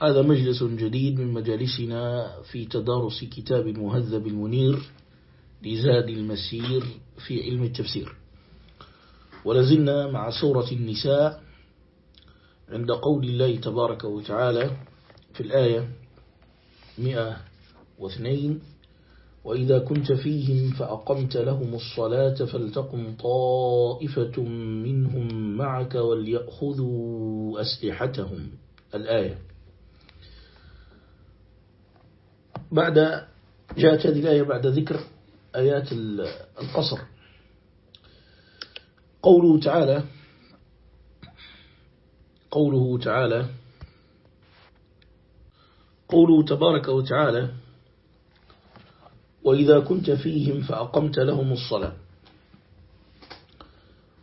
هذا مجلس جديد من مجالسنا في تدارس كتاب المهذب المنير لزاد المسير في علم التفسير. ولزلنا مع سورة النساء عند قول الله تبارك وتعالى في الآية 102 وإذا كنت فيهم فأقمت لهم الصلاة فلتقم طائفة منهم معك وليأخذوا أسلحتهم. الآية بعد جاءت هذه الآية بعد ذكر آيات القصر. قوله تعالى قوله تعالى قوله تبارك وتعالى وإذا كنت فيهم فأقمت لهم الصلاة.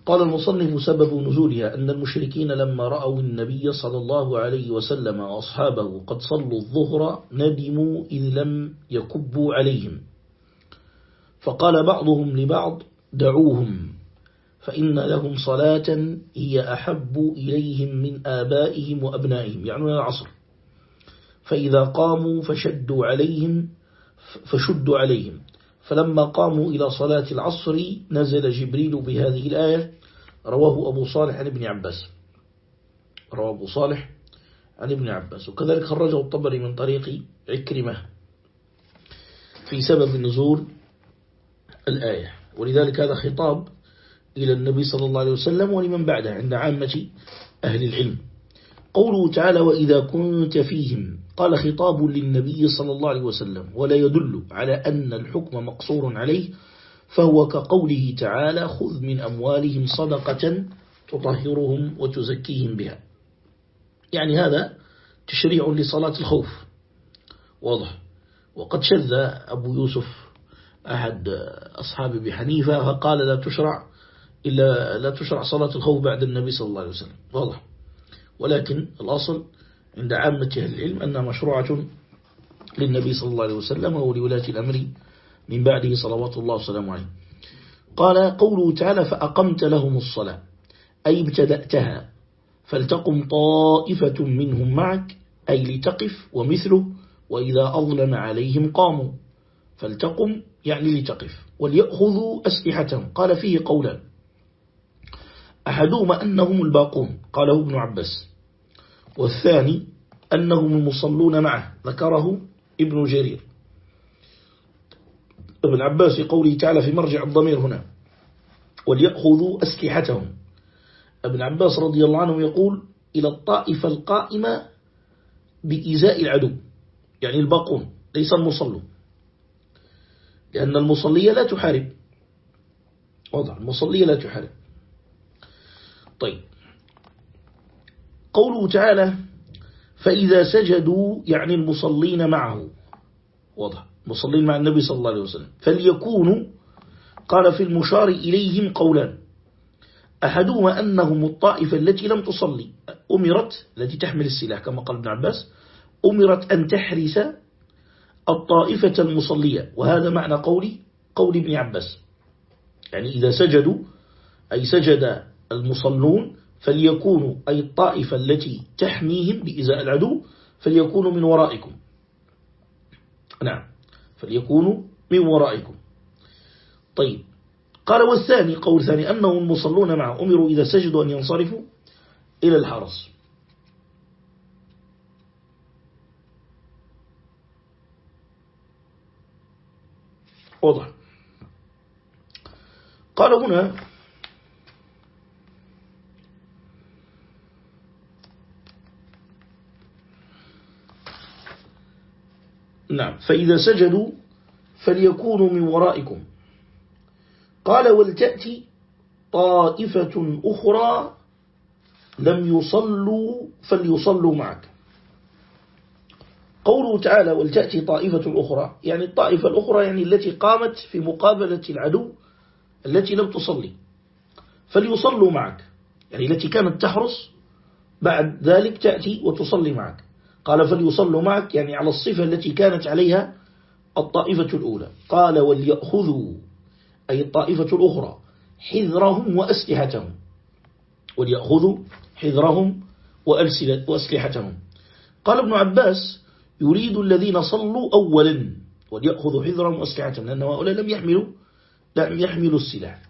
قال المصنف سبب نزولها أن المشركين لما رأوا النبي صلى الله عليه وسلم وأصحابه قد صلوا الظهر ندموا إذ لم يكبوا عليهم. فقال بعضهم لبعض دعوهم فإن لهم صلاة هي أحب إليهم من آبائهم وأبنائهم. يعني العصر. فإذا قاموا فشدوا عليهم فشدوا عليهم. فلما قاموا إلى صلاة العصر نزل جبريل بهذه الآية رواه أبو صالح عن ابن عباس. رواه أبو صالح عن ابن عباس. وكذلك خرجه الطبري من طريق عكرمة في سبب نزول الآية. ولذلك هذا خطاب إلى النبي صلى الله عليه وسلم ولمن بعده عند عامة أهل العلم. قوله تعالى وإذا كنت فيهم قال خطاب للنبي صلى الله عليه وسلم ولا يدل على أن الحكم مقصور عليه فهو كقوله تعالى خذ من أموالهم صدقة تطهرهم وتزكيهم بها. يعني هذا تشريع لصلاة الخوف. واضح. وقد شذ أبو يوسف أحد أصحاب بحنيفة فقال لا تشرع إلا لا تشرع صلاة الخوف بعد النبي صلى الله عليه وسلم. واضح. ولكن الأصل عند عامة أهل العلم أنها مشروعة للنبي صلى الله عليه وسلم ولولاة الأمر من بعده صلوات الله وسلامه عليه. قال قوله تعالى فأقمت لهم الصلاة أي ابتدأتها فلتقم طائفة منهم معك أي لتقف ومثله وإذا أظلم عليهم قاموا فلتقم يعني لتقف وليأخذوا أسلحتهم. قال فيه قولا أحدهما أنهم الباقون قاله ابن عباس والثاني أنهم المصلون معه ذكره ابن جرير. ابن عباس في قوله تعالى في مرجع الضمير هنا وليأخذوا أسلحتهم. ابن عباس رضي الله عنه يقول إلى الطائفة القائمة بإزاء العدو. يعني الباقون ليس المصلون. لأن المصلية لا تحارب. وضع المصلية لا تحارب. طيب. قوله تعالى فإذا سجدوا يعني المصلين معه. واضح. مصلين مع النبي صلى الله عليه وسلم. فليكونوا قال في المشار إليهم قولان. أحدهما أنهم الطائفة التي لم تصلي أمرت التي تحمل السلاح كما قال ابن عباس أمرت أن تحرس الطائفة المصلية. وهذا معنى قولي قول ابن عباس. يعني إذا سجدوا أي سجد المصلون فليكونوا أي الطائفة التي تحميهم بإزاء العدو فليكونوا من ورائكم. نعم. فليكونوا من ورائكم. طيب. قال والثاني قول ثاني أنهم المصلون معه. أمروا إذا سجدوا أن ينصرفوا إلى الحرس. وضع قال هنا نعم. فإذا سجدوا فليكونوا من ورائكم. قال ولتأتي طائفة أخرى لم يصلوا فليصلوا معك. قوله تعالى ولتأتي طائفة أخرى يعني الطائفة الأخرى يعني التي قامت في مقابلة العدو التي لم تصلي. فليصلوا معك يعني التي كانت تحرس بعد ذلك تأتي وتصلي معك. قال فليصلوا معك يعني على الصفة التي كانت عليها الطائفة الأولى. قال وليأخذوا أي الطائفة الأخرى حذرهم وأسلحتهم. وليأخذوا حذرهم وأسلحتهم. قال ابن عباس يريد الذين صلوا أولا وليأخذوا حذرهم وأسلحتهم لأن هؤلاء لم يحملوا لم يحملوا السلاح.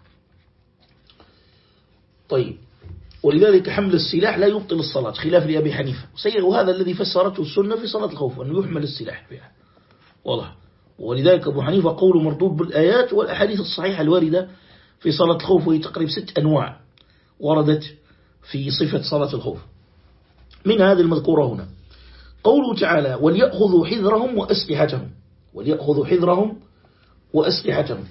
طيب. ولذلك حمل السلاح لا يبطل الصلاة خلاف لأبي حنيفة. وهذا الذي فسرته السنة في صلاة الخوف أنه يحمل السلاح فيها. واضح. ولذلك أبو حنيفة قول مردود بالآيات والأحاديث الصحيحة الواردة في صلاة الخوف وهي تقريب ست أنواع وردت في صفة صلاة الخوف. من هذه المذكورة هنا. قوله تعالى وليأخذوا حذرهم وأسلحتهم. وليأخذوا حذرهم وأسلحتهم.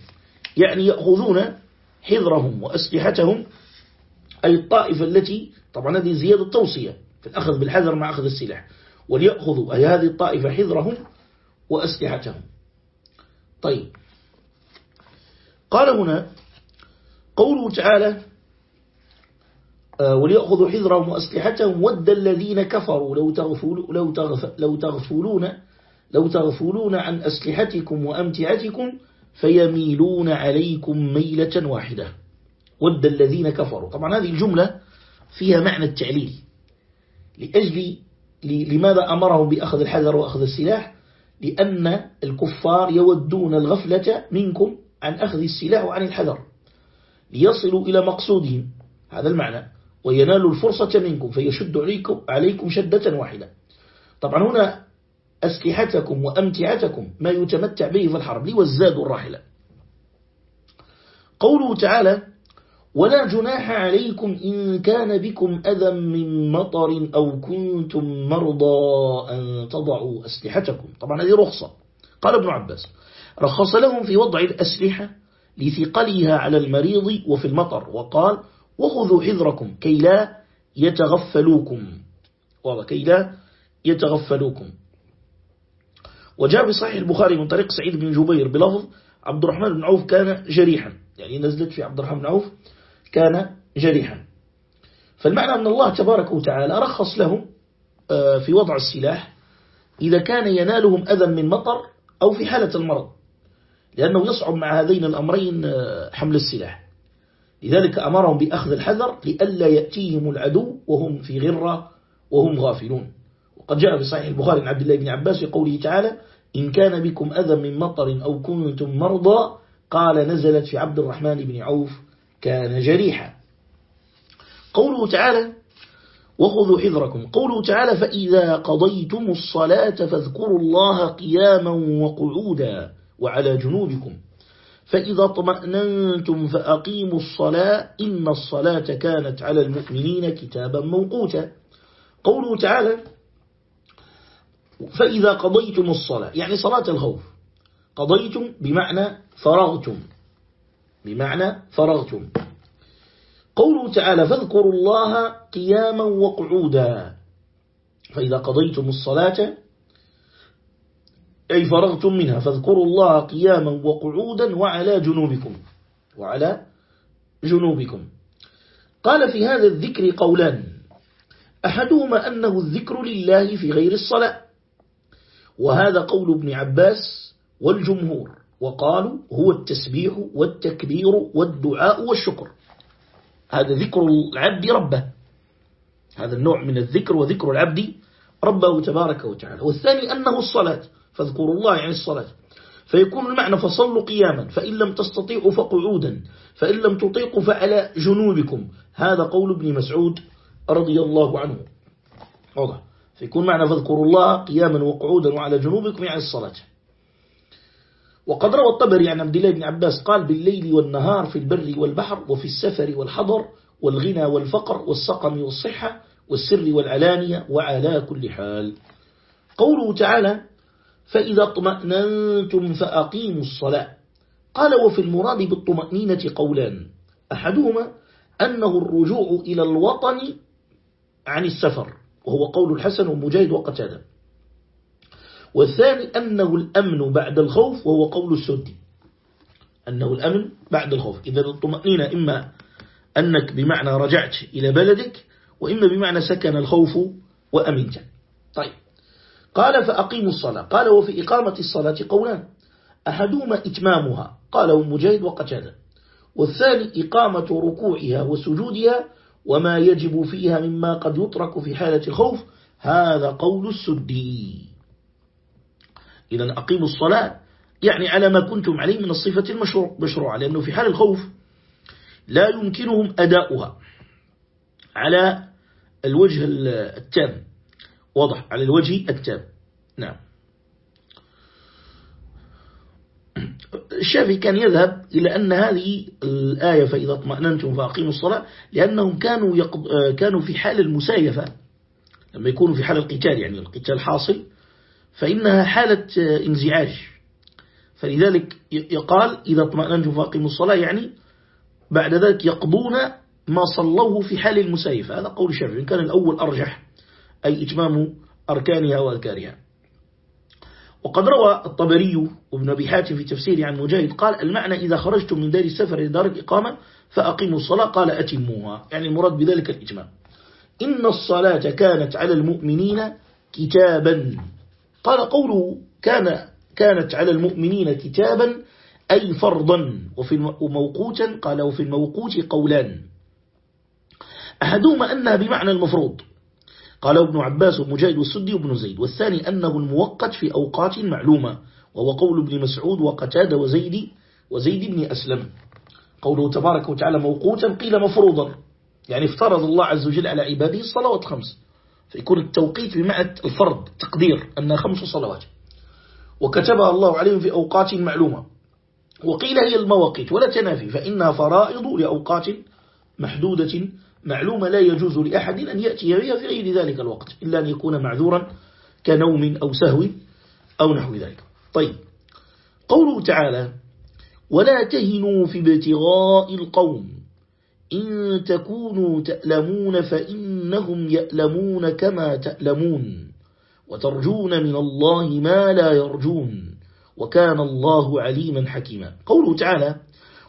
يعني يأخذون حذرهم وأسلحتهم أي الطائفة التي طبعا هذه زيادة توصية في الأخذ بالحذر مع أخذ السلاح وليأخذوا أي هذه الطائفة حذرهم وأسلحتهم. طيب. قال هنا قوله تعالى آه، وليأخذوا حذرهم وأسلحتهم ود الذين كفروا. لو, تغفلوا لو, تغف لو تغفلون لو تغفلون عن أسلحتكم وأمتعتكم فيميلون عليكم ميلة واحدة. ود الذين كفروا. طبعا هذه الجملة فيها معنى التعليل. لأجل لماذا أمرهم بأخذ الحذر وأخذ السلاح؟ لأن الكفار يودون الغفلة منكم عن أخذ السلاح وعن الحذر. ليصلوا إلى مقصودهم. هذا المعنى. وينالوا الفرصة منكم. فيشد عليكم, عليكم شدة واحدة. طبعا هنا أسلحتكم وأمتعتكم ما يتمتع به في الحرب. والزاد الراحلة. قوله تعالى ولا جناح عليكم إن كان بكم أذى من مطر أو كنتم مرضى أن تضعوا أسلحتكم. طبعا هذه رخصة. قال ابن عباس رخص لهم في وضع الأسلحة لثقلها على المريض وفي المطر وقال وخذوا حذركم كي لا يتغفلوكم. والله كي لا يتغفلوكم. وجاء بصحيح البخاري من طريق سعيد بن جبير بلفظ عبد الرحمن بن عوف كان جريحا. يعني نزلت في عبد الرحمن بن عوف كان جريحا. فالمعنى أن الله تبارك وتعالى رخص لهم آه، في وضع السلاح إذا كان ينالهم أذى من مطر أو في حالة المرض لأنه يصعب مع هذين الأمرين آه، حمل السلاح. لذلك أمرهم بأخذ الحذر لئلا يأتيهم العدو وهم في غرة وهم غافلون. وقد جاء في صحيح البخاري عن عبد الله بن عباس في قوله تعالى إن كان بكم أذى من مطر أو كنتم مرضى قال نزلت في عبد الرحمن بن عوف كان جريحا. قوله تعالى وخذوا حذركم. قوله تعالى فإذا قضيتم الصلاة فاذكروا الله قياما وقعودا وعلى جنوبكم. فإذا طمأننتم فأقيموا الصلاة إن الصلاة كانت على المؤمنين كتابا موقوتا. قوله تعالى فإذا قضيتم الصلاة. يعني صلاة الخوف. قضيتم بمعنى فرغتم. بمعنى فرغتم. قوله تعالى فاذكروا الله قياما وقعودا. فإذا قضيتم الصلاة أي فرغتم منها فاذكروا الله قياما وقعودا وعلى جنوبكم. وعلى جنوبكم. قال في هذا الذكر قولان أحدهما أنه الذكر لله في غير الصلاة. وهذا قول ابن عباس والجمهور. وقالوا هو التسبيح والتكبير والدعاء والشكر. هذا ذكر العبد ربه. هذا النوع من الذكر وذكر العبد ربه تبارك وتعالى. والثاني أنه الصلاة. فاذكروا الله يعني الصلاة. فيكون المعنى فصلوا قياما. فإن لم تستطيعوا فقعودا. فإن لم تطيقوا فعلى جنوبكم. هذا قول ابن مسعود رضي الله عنه. فيكون معنى فاذكروا الله قياما وقعودا وعلى جنوبكم يعني الصلاة. وقد روى الطبري عن عبد الله بن عباس قال بالليل والنهار في البر والبحر وفي السفر والحضر والغنى والفقر والسقم والصحة والسر والعلانية وعلى كل حال. قوله تعالى فإذا اطمأننتم فأقيموا الصلاة. قال وفي المراد بالطمأنينة قولان. أحدهما أنه الرجوع إلى الوطن عن السفر وهو قول الحسن ومجاهد وقتادة. والثاني أنه الأمن بعد الخوف وهو قول السدي أنه الأمن بعد الخوف. إذا الطمأنينة إما أنك بمعنى رجعت إلى بلدك وإما بمعنى سكن الخوف وأمنت. طيب. قال فأقيموا الصلاة. قال وفي إقامة الصلاة قولان. أحدهما إتمامها. قاله مجاهد وقتادة. والثاني إقامة ركوعها وسجودها وما يجب فيها مما قد يترك في حالة الخوف. هذا قول السدي إذا أقيموا الصلاة يعني على ما كنتم عليه من الصفة المشروعة لأنه في حال الخوف لا يمكنهم أداؤها على الوجه التام. واضح على الوجه التام. نعم. الشافعي كان يذهب إلى أن هذه الآية فإذا اطمأننتم فأقيموا الصلاة لأنهم كانوا, يقض... كانوا في حال المسايفة لما يكونوا في حال القتال يعني القتال حاصل فإنها حالة انزعاج. فلذلك يقال إذا اطمأننتم فأقيموا الصلاة يعني بعد ذلك يقضون ما صلوه في حال المسايفة هذا قول الشافعي كان الأول أرجح أي إتمام أركانها وأذكارها وقد روى الطبري وابن أبي حاتم في تفسيره عن مجاهد قال المعنى إذا خرجتم من دار السفر إلى دار الإقامة فأقيموا الصلاة. قال أتموها. يعني المراد بذلك الإتمام. إن الصلاة كانت على المؤمنين كتابا. قال قوله كان كانت على المؤمنين كتابا أي فرضا وفي موقوتا قال وفي الموقوت قولان. أحدهما أنها بمعنى المفروض. قال ابن عباس ومجاهد والسدي وابن زيد والثاني أنه الموقت في أوقات معلومة وهو قول ابن مسعود وقتاد وزيد وزيد بن أسلم. قوله تبارك وتعالى موقوتا قيل مفروضا. يعني افترض الله عز وجل على عباده الصلوات خمس فيكون التوقيت بمعنى الفرض تقدير أنها خمس صلوات. وكتبها الله عليهم في أوقات معلومة. وقيل هي المواقيت ولا تنافي فإنها فرائض لأوقات محدودة. معلومة لا يجوز لأحد أن يأتي بها في غير ذلك الوقت إلا أن يكون معذورا كنوم أو سهو أو نحو ذلك. طيب. قوله تعالى ولا تهنوا في ابتغاء القوم إن تكونوا تألمون فإنهم يألمون كما تألمون وترجون من الله ما لا يرجون وكان الله عليما حكيما. قوله تعالى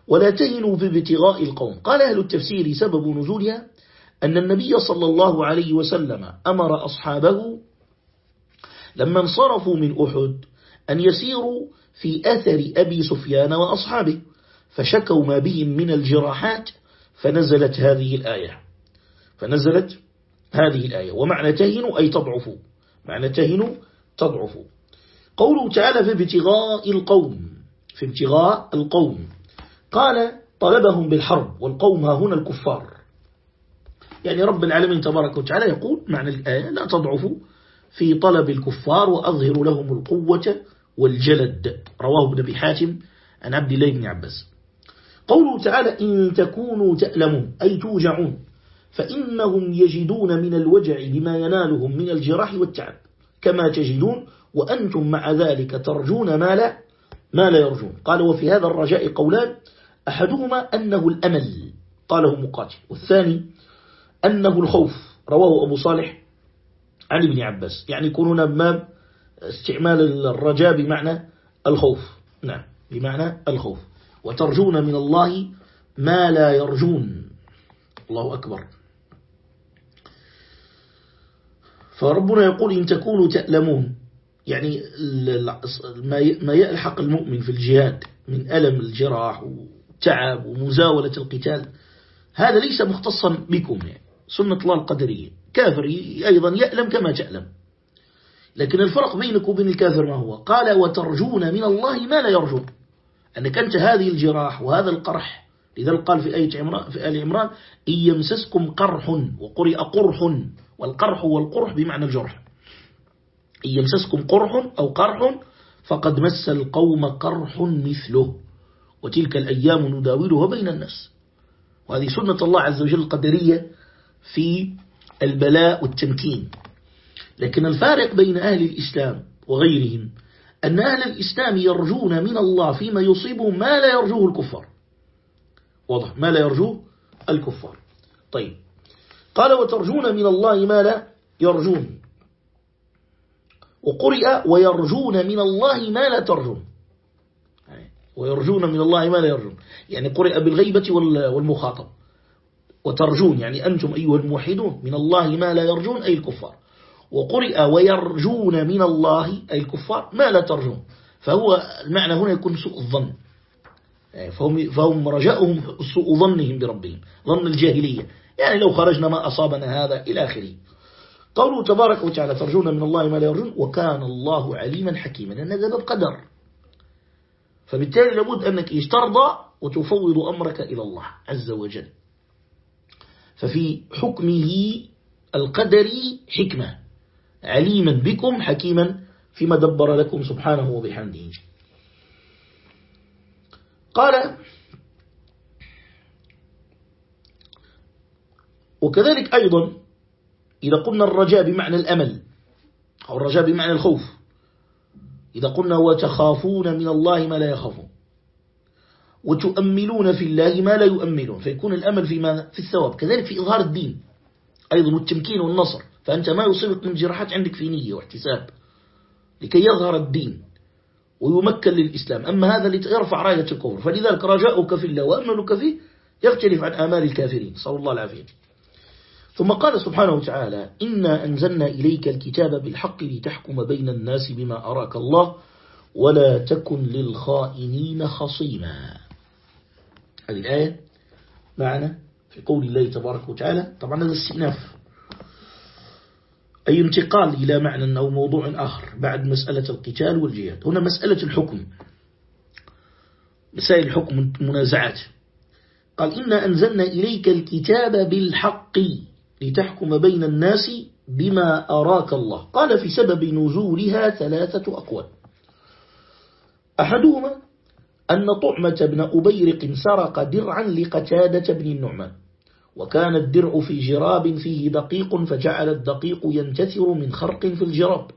ولا تهنوا في ابتغاء القوم قال أهل التفسير سبب نزولها أن النبي صلى الله عليه وسلم أمر أصحابه لما انصرفوا من أحد أن يسيروا في أثر أبي سفيان وأصحابه فشكوا ما بهم من الجراحات فنزلت هذه الآية. فنزلت هذه الآية. ومعنى تهنوا أي تضعفوا معنى تهنوا تضعفوا قوله تعالى في ابتغاء القوم. في ابتغاء القوم. قال طلبهم بالحرب والقوم ها هنا الكفار. يعني رب العالمين تبارك وتعالى يقول معنى الآية لا تضعفوا في طلب الكفار وأظهر لهم القوة والجلد. رواه ابن حاتم عن عبد الله بن عباس. قوله تعالى إن تكونوا تألمون أي توجعون فإنهم يجدون من الوجع بما ينالهم من الجراح والتعب كما تجدون وأنتم مع ذلك ترجون ما لا ما لا يرجون. قال وفي هذا الرجاء قولان أحدهما أنه الأمل قاله مقاتل والثاني أنه الخوف رواه أبو صالح عن ابن عباس. يعني يكونون أمام استعمال الرجاء بمعنى الخوف. نعم بمعنى الخوف. وترجون من الله ما لا يرجون. الله أكبر. فربنا يقول إن تكونوا تألمون. يعني ما يلحق المؤمن في الجهاد من ألم الجراح وتعب ومزاولة القتال هذا ليس مختصا بكم يعني. سنة الله القدرية. كافر أيضا يألم كما تألم. لكن الفرق بينك وبين الكافر ما هو؟ قال وترجون من الله ما لا يرجون. أنك أنت هذه الجراح وهذا القرح. لذلك قال في آية عمران في آل عمران إن يمسسكم قرح وقرئ قرح والقرح والقرح بمعنى الجرح. إن يمسسكم قرح أو قرح فقد مس القوم قرح مثله. وتلك الأيام نداولها بين الناس. وهذه سنة الله عز وجل القدرية في البلاء والتمكين. لكن الفارق بين أهل الإسلام وغيرهم أن أهل الإسلام يرجون من الله فيما يصيبهم ما لا يرجوه الكفار. واضح ما لا يرجوه الكفار. طيب قال وترجون من الله ما لا يرجون. وقرئ ويرجون من الله ما لا ترجون. ويرجون من الله ما لا يرجون. يعني قرئ بالغيبة والمخاطب. وترجون يعني أنتم أيها الموحدون من الله ما لا يرجون أي الكفار. وقرئ ويرجون من الله أي الكفار ما لا ترجون. فهو المعنى هنا يكون سوء الظن. يعني فهم, فهم رجاؤهم سوء ظنهم بربهم ظن الجاهلية. يعني لو خرجنا ما أصابنا هذا إلى آخره. قوله تبارك وتعالى ترجون من الله ما لا يرجون وكان الله عليما حكيما لأن هذا باب قدر. فبالتالي لابد أنك ترضى وتفوض أمرك إلى الله عز وجل. ففي حكمه القدري حكمة. عليما بكم حكيما فيما دبر لكم سبحانه وبحمده. قال وكذلك أيضا إذا قلنا الرجاء بمعنى الأمل أو الرجاء بمعنى الخوف إذا قلنا وتخافون من الله ما لا يخافون وتؤملون في الله ما لا يؤملون فيكون الأمل في, ما في الثواب. كذلك في إظهار الدين أيضا والتمكين والنصر. فأنت ما يصيبك من جراحات عندك في نية واحتساب لكي يظهر الدين ويمكن للإسلام. أما هذا ليرفع راية الكفر. فلذلك رجاؤك في الله وأملك فيه يختلف عن آمال الكافرين. صلى الله العافية. ثم قال سبحانه وتعالى إنا أنزلنا إليك الكتاب بالحق لتحكم بين الناس بما أراك الله ولا تكن للخائنين خصيما. هذه الآية معنا في قول الله تبارك وتعالى. طبعا هذا استئناف. أي انتقال إلى معنى أو موضوع آخر بعد مسألة القتال والجهاد. هنا مسألة الحكم. مسائل الحكم منازعات. قال إنا أنزلنا إليك الكتاب بالحق لتحكم بين الناس بما أراك الله. قال في سبب نزولها ثلاثة أقوال. أحدهما أن طعمة بن أبيرق سرق درعا لقتادة بن النعمان. وكان الدرع في جراب فيه دقيق فجعل الدقيق ينتثر من خرق في الجراب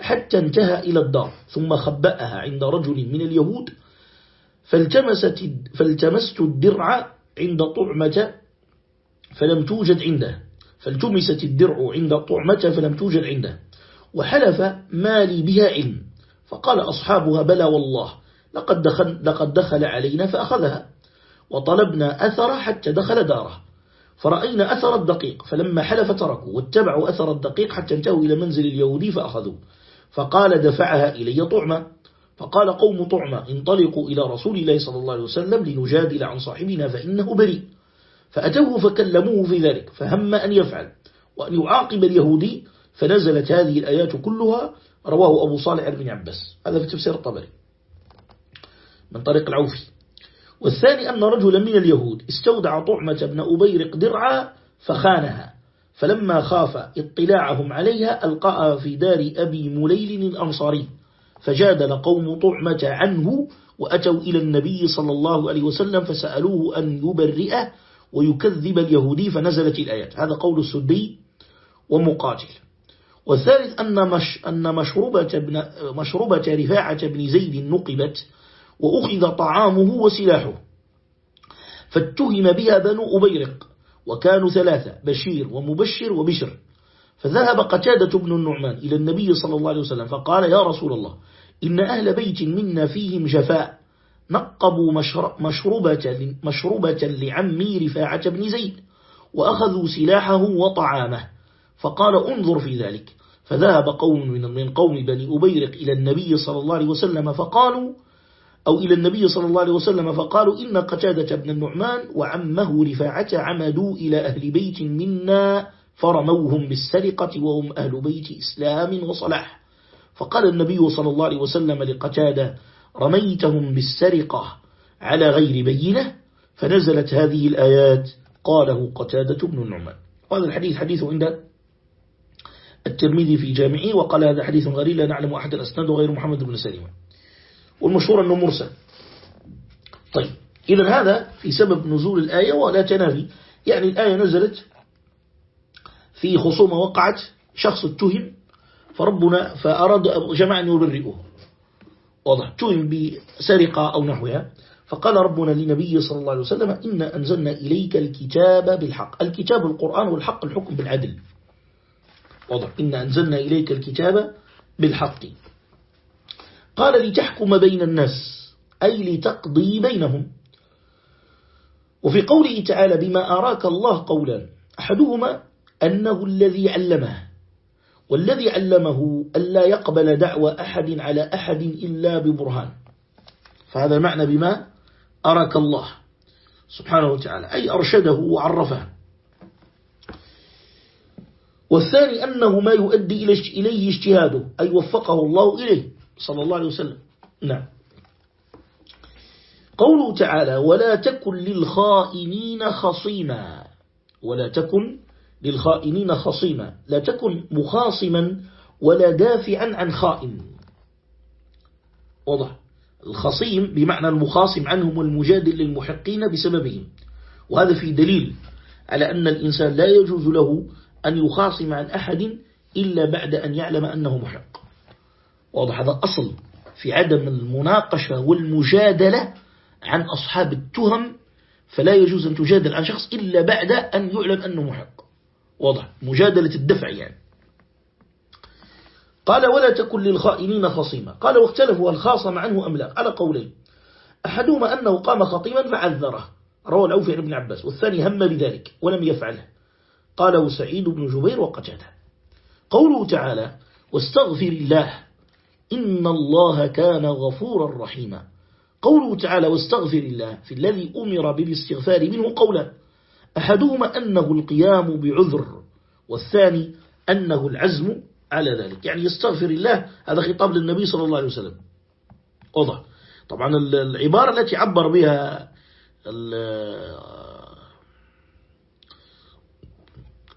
حتى انتهى إلى الدار ثم خبأها عند رجل من اليهود فالتمست, فالتمست الدرع عند طعمة فلم توجد عنده فالتمست الدرع عند طعمة فلم توجد عنده وحلف ما لي بها علم فقال أصحابها بلى والله لقد دخل, لقد دخل علينا فأخذها. وطلبنا أثر حتى دخل داره. فرأينا أثر الدقيق فلما حلف تركوا واتبعوا أثر الدقيق حتى انتهوا إلى منزل اليهودي فأخذوا فقال دفعها إلي طعمة. فقال قوم طعمة انطلقوا إلى رسول الله صلى الله عليه وسلم لنجادل عن صاحبنا فإنه بريء. فأتوه فكلموه في ذلك فهم أن يفعل وأن يعاقب اليهودي فنزلت هذه الآيات كلها. رواه أبو صالح بن عباس. هذا في تفسير الطبري. من طريق العوفي. والثاني أن رجلا من اليهود استودع طعمة بن أبيرق درعا فخانها فلما خاف اطلاعهم عليها ألقاها في دار أبي مليل الأنصاري فجادل قوم طعمة عنه وأتوا إلى النبي صلى الله عليه وسلم فسألوه أن يبرئه ويكذب اليهودي فنزلت الآيات. هذا قول السدي ومقاتل. والثالث أن, مش أن مشروبة, ابن مشروبة رفاعة بن زيد نقبت وأخذ طعامه وسلاحه. فاتهم بها بنو أبيرق وكانوا ثلاثة بشير ومبشر وبشر. فذهب قتادة بن النعمان إلى النبي صلى الله عليه وسلم فقال يا رسول الله إن أهل بيت منا فيهم جفاء. نقبوا مشروبة, مشروبة لعمي رفاعة بن زيد وأخذوا سلاحه وطعامه. فقال انظر في ذلك. فذهب قوم من قوم بني أبيرق إلى النبي صلى الله عليه وسلم فقالوا أو إلى النبي صلى الله عليه وسلم فقالوا إن قتادة بن النعمان وعمه رفاعة عمدوا إلى أهل بيت منا فرموهم بالسرقة وهم أهل بيت إسلام وصلاح. فقال النبي صلى الله عليه وسلم لقتادة رميتهم بالسرقة على غير بينة فنزلت هذه الآيات قاله قتادة بن النعمان. وهذا الحديث حديث عند الترمذي في جامعه وقال هذا حديث غريب لا نعلم أحد الأسناد غير محمد بن سليمة والمشهور أنه مرسل. طيب إذا هذا في سبب نزول الآية ولا تنافي. يعني الآية نزلت في خصومة وقعت شخص اتهم فربنا فأراد جماعة أن يبرئه. واضح اتهم بسرقة أو نحوها. فقال ربنا لنبي صلى الله عليه وسلم إن أنزلنا إليك الكتاب بالحق. الكتاب القرآن والحق الحكم بالعدل. واضح إن أنزلنا إليك الكتاب بالحق. قال لتحكم بين الناس أي لتقضي بينهم. وفي قوله تعالى بما أراك الله قولا أحدهما أنه الذي علمه والذي علمه ألا يقبل دعوى أحد على أحد إلا ببرهان. فهذا معنى بما أراك الله سبحانه وتعالى أي أرشده وعرفه. والثاني أنه ما يؤدي إليه اجتهاده أي وفقه الله إليه. صلى الله عليه وسلم. نعم. قوله تعالى ولا تكن للخائنين خصيما. ولا تكن للخائنين خصيما. لا تكن مخاصما ولا دافعا عن خائن. واضح. الخصيم بمعنى المخاصم عنهم والمجادل للمحقين بسببهم. وهذا في دليل على أن الإنسان لا يجوز له أن يخاصم عن أحد إلا بعد أن يعلم أنه محق. واضح هذا أصل في عدم المناقشة والمجادلة عن أصحاب التهم فلا يجوز أن تجادل عن شخص إلا بعد أن يعلم أنه محق. واضح مجادلة الدفع يعني. قال ولا تكن للخائنين خصيما. قال واختلفوا هل خاصم عنه أم لا؟ على قولين. أحدهما أنه قام خطيما فعذره روى العوفي عن ابن عباس والثاني هم بذلك ولم يفعله. قاله سعيد بن جبير وقتاده قوله تعالى واستغفر الله إن الله كان غفورا رحيما. قوله تعالى واستغفر الله في الذي أمر بالاستغفار منه قولا. أحدهما أنه القيام بعذر والثاني أنه العزم على ذلك. يعني يستغفر الله هذا خطاب للنبي صلى الله عليه وسلم. واضح. طبعا العبارة التي عبر بها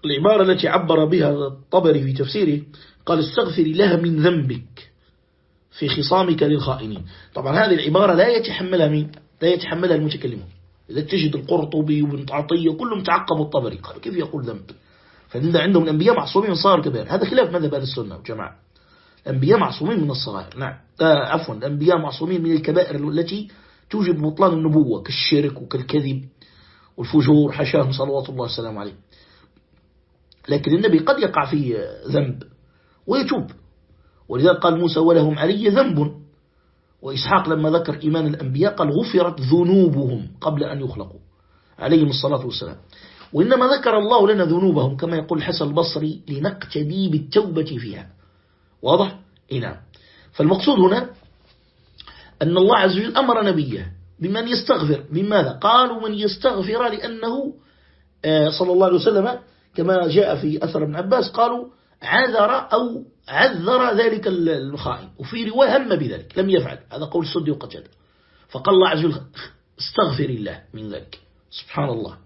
العبارة التي عبر بها الطبري في تفسيره قال استغفر الله من ذنبك. في خصامك للخائنين. طبعا هذه العبارة لا يتحملها مين؟ لا يتحملها المتكلمون. إذا تجد القرطبي وابن عطية كلهم تعقبوا الطبري. قال كيف يقول ذنب؟ فإن عندهم الأنبياء معصومين من صغار كبير. هذا خلاف مذهب أهل السنة والجماعة الأنبياء معصومين من الصغائر نعم. آه عفوا الأنبياء معصومين من الكبائر التي توجب بطلان النبوة كالشرك وكالكذب والفجور. حشاهم صلوات الله والسلام عليه. لكن النبي قد يقع فيه ذنب ويتوب. ولذلك قال موسى ولهم علي ذنب. وإسحاق لما ذكر إيمان الأنبياء قال غفرت ذنوبهم قبل أن يخلقوا عليهم الصلاة والسلام. وإنما ذكر الله لنا ذنوبهم كما يقول الحسن البصري لنقتدي بالتوبة فيها. واضح؟ نعم. فالمقصود هنا أن الله عز وجل أمر نبيه بمن يستغفر. بماذا؟ قالوا من يستغفر لأنه آه، صلى الله عليه وسلم كما جاء في أثر ابن عباس قالوا عذر أو عذر ذلك الخائن. وفي رواية هم بذلك لم يفعل. هذا قول السدي وقتاد فقال الله عز وجل استغفر الله من ذلك. سبحان الله.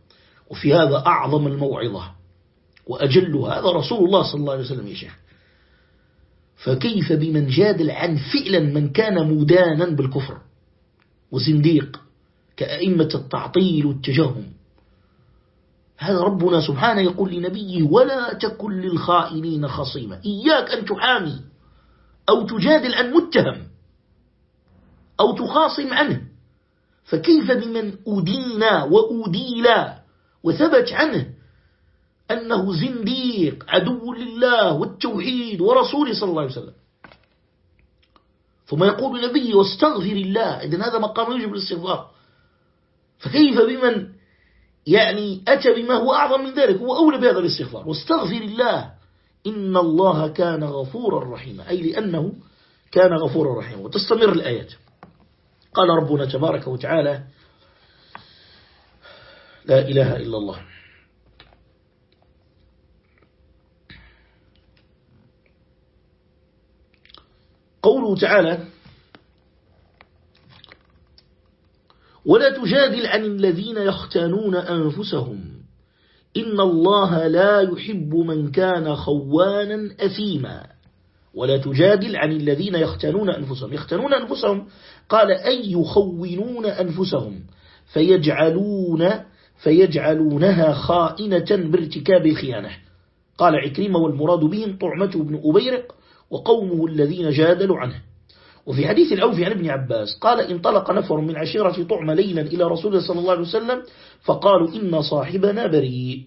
وفي هذا أعظم الموعظة. وأجل هذا رسول الله صلى الله عليه وسلم يا شيخ. فكيف بمن جادل عن فعلا من كان مدانا بالكفر؟ وزنديق كأئمة التعطيل والتجهم. هذا ربنا سبحانه يقول لنبيه ولا تكن للخائنين خصيما. إياك أن تحامي أو تجادل عن متهم أو تخاصم عنه. فكيف بمن أدينا وأديلا وثبت عنه أنه زنديق عدو لله والتوحيد ورسوله صلى الله عليه وسلم. ثم يقول لنبيه واستغفر الله إذن هذا مقام يجب الاستغفار. فكيف بمن يعني أتى بما هو أعظم من ذلك هو أولى بهذا الاستغفار. واستغفر الله إن الله كان غفورا رحيما. أي لأنه كان غفورا رحيما. وتستمر الآيات. قال ربنا تبارك وتعالى لا إله إلا الله. قوله تعالى ولا تجادل عن الذين يختانون أنفسهم. إن الله لا يحب من كان خوانا أثيما. ولا تجادل عن الذين يختنون أنفسهم. يختنون أنفسهم؟ قال أي يخونون أنفسهم؟ فيجعلون فيجعلونها خائنة بارتكاب الخيانة قال عكرمة والمراد بهم طعمة بن أبيرق وقومه الذين جادلوا عنه. وفي حديث العوفي عن ابن عباس قال انطلق نفر من عشيرة طعم ليلا إلى رسول الله صلى الله عليه وسلم فقالوا إن صاحبنا بريء.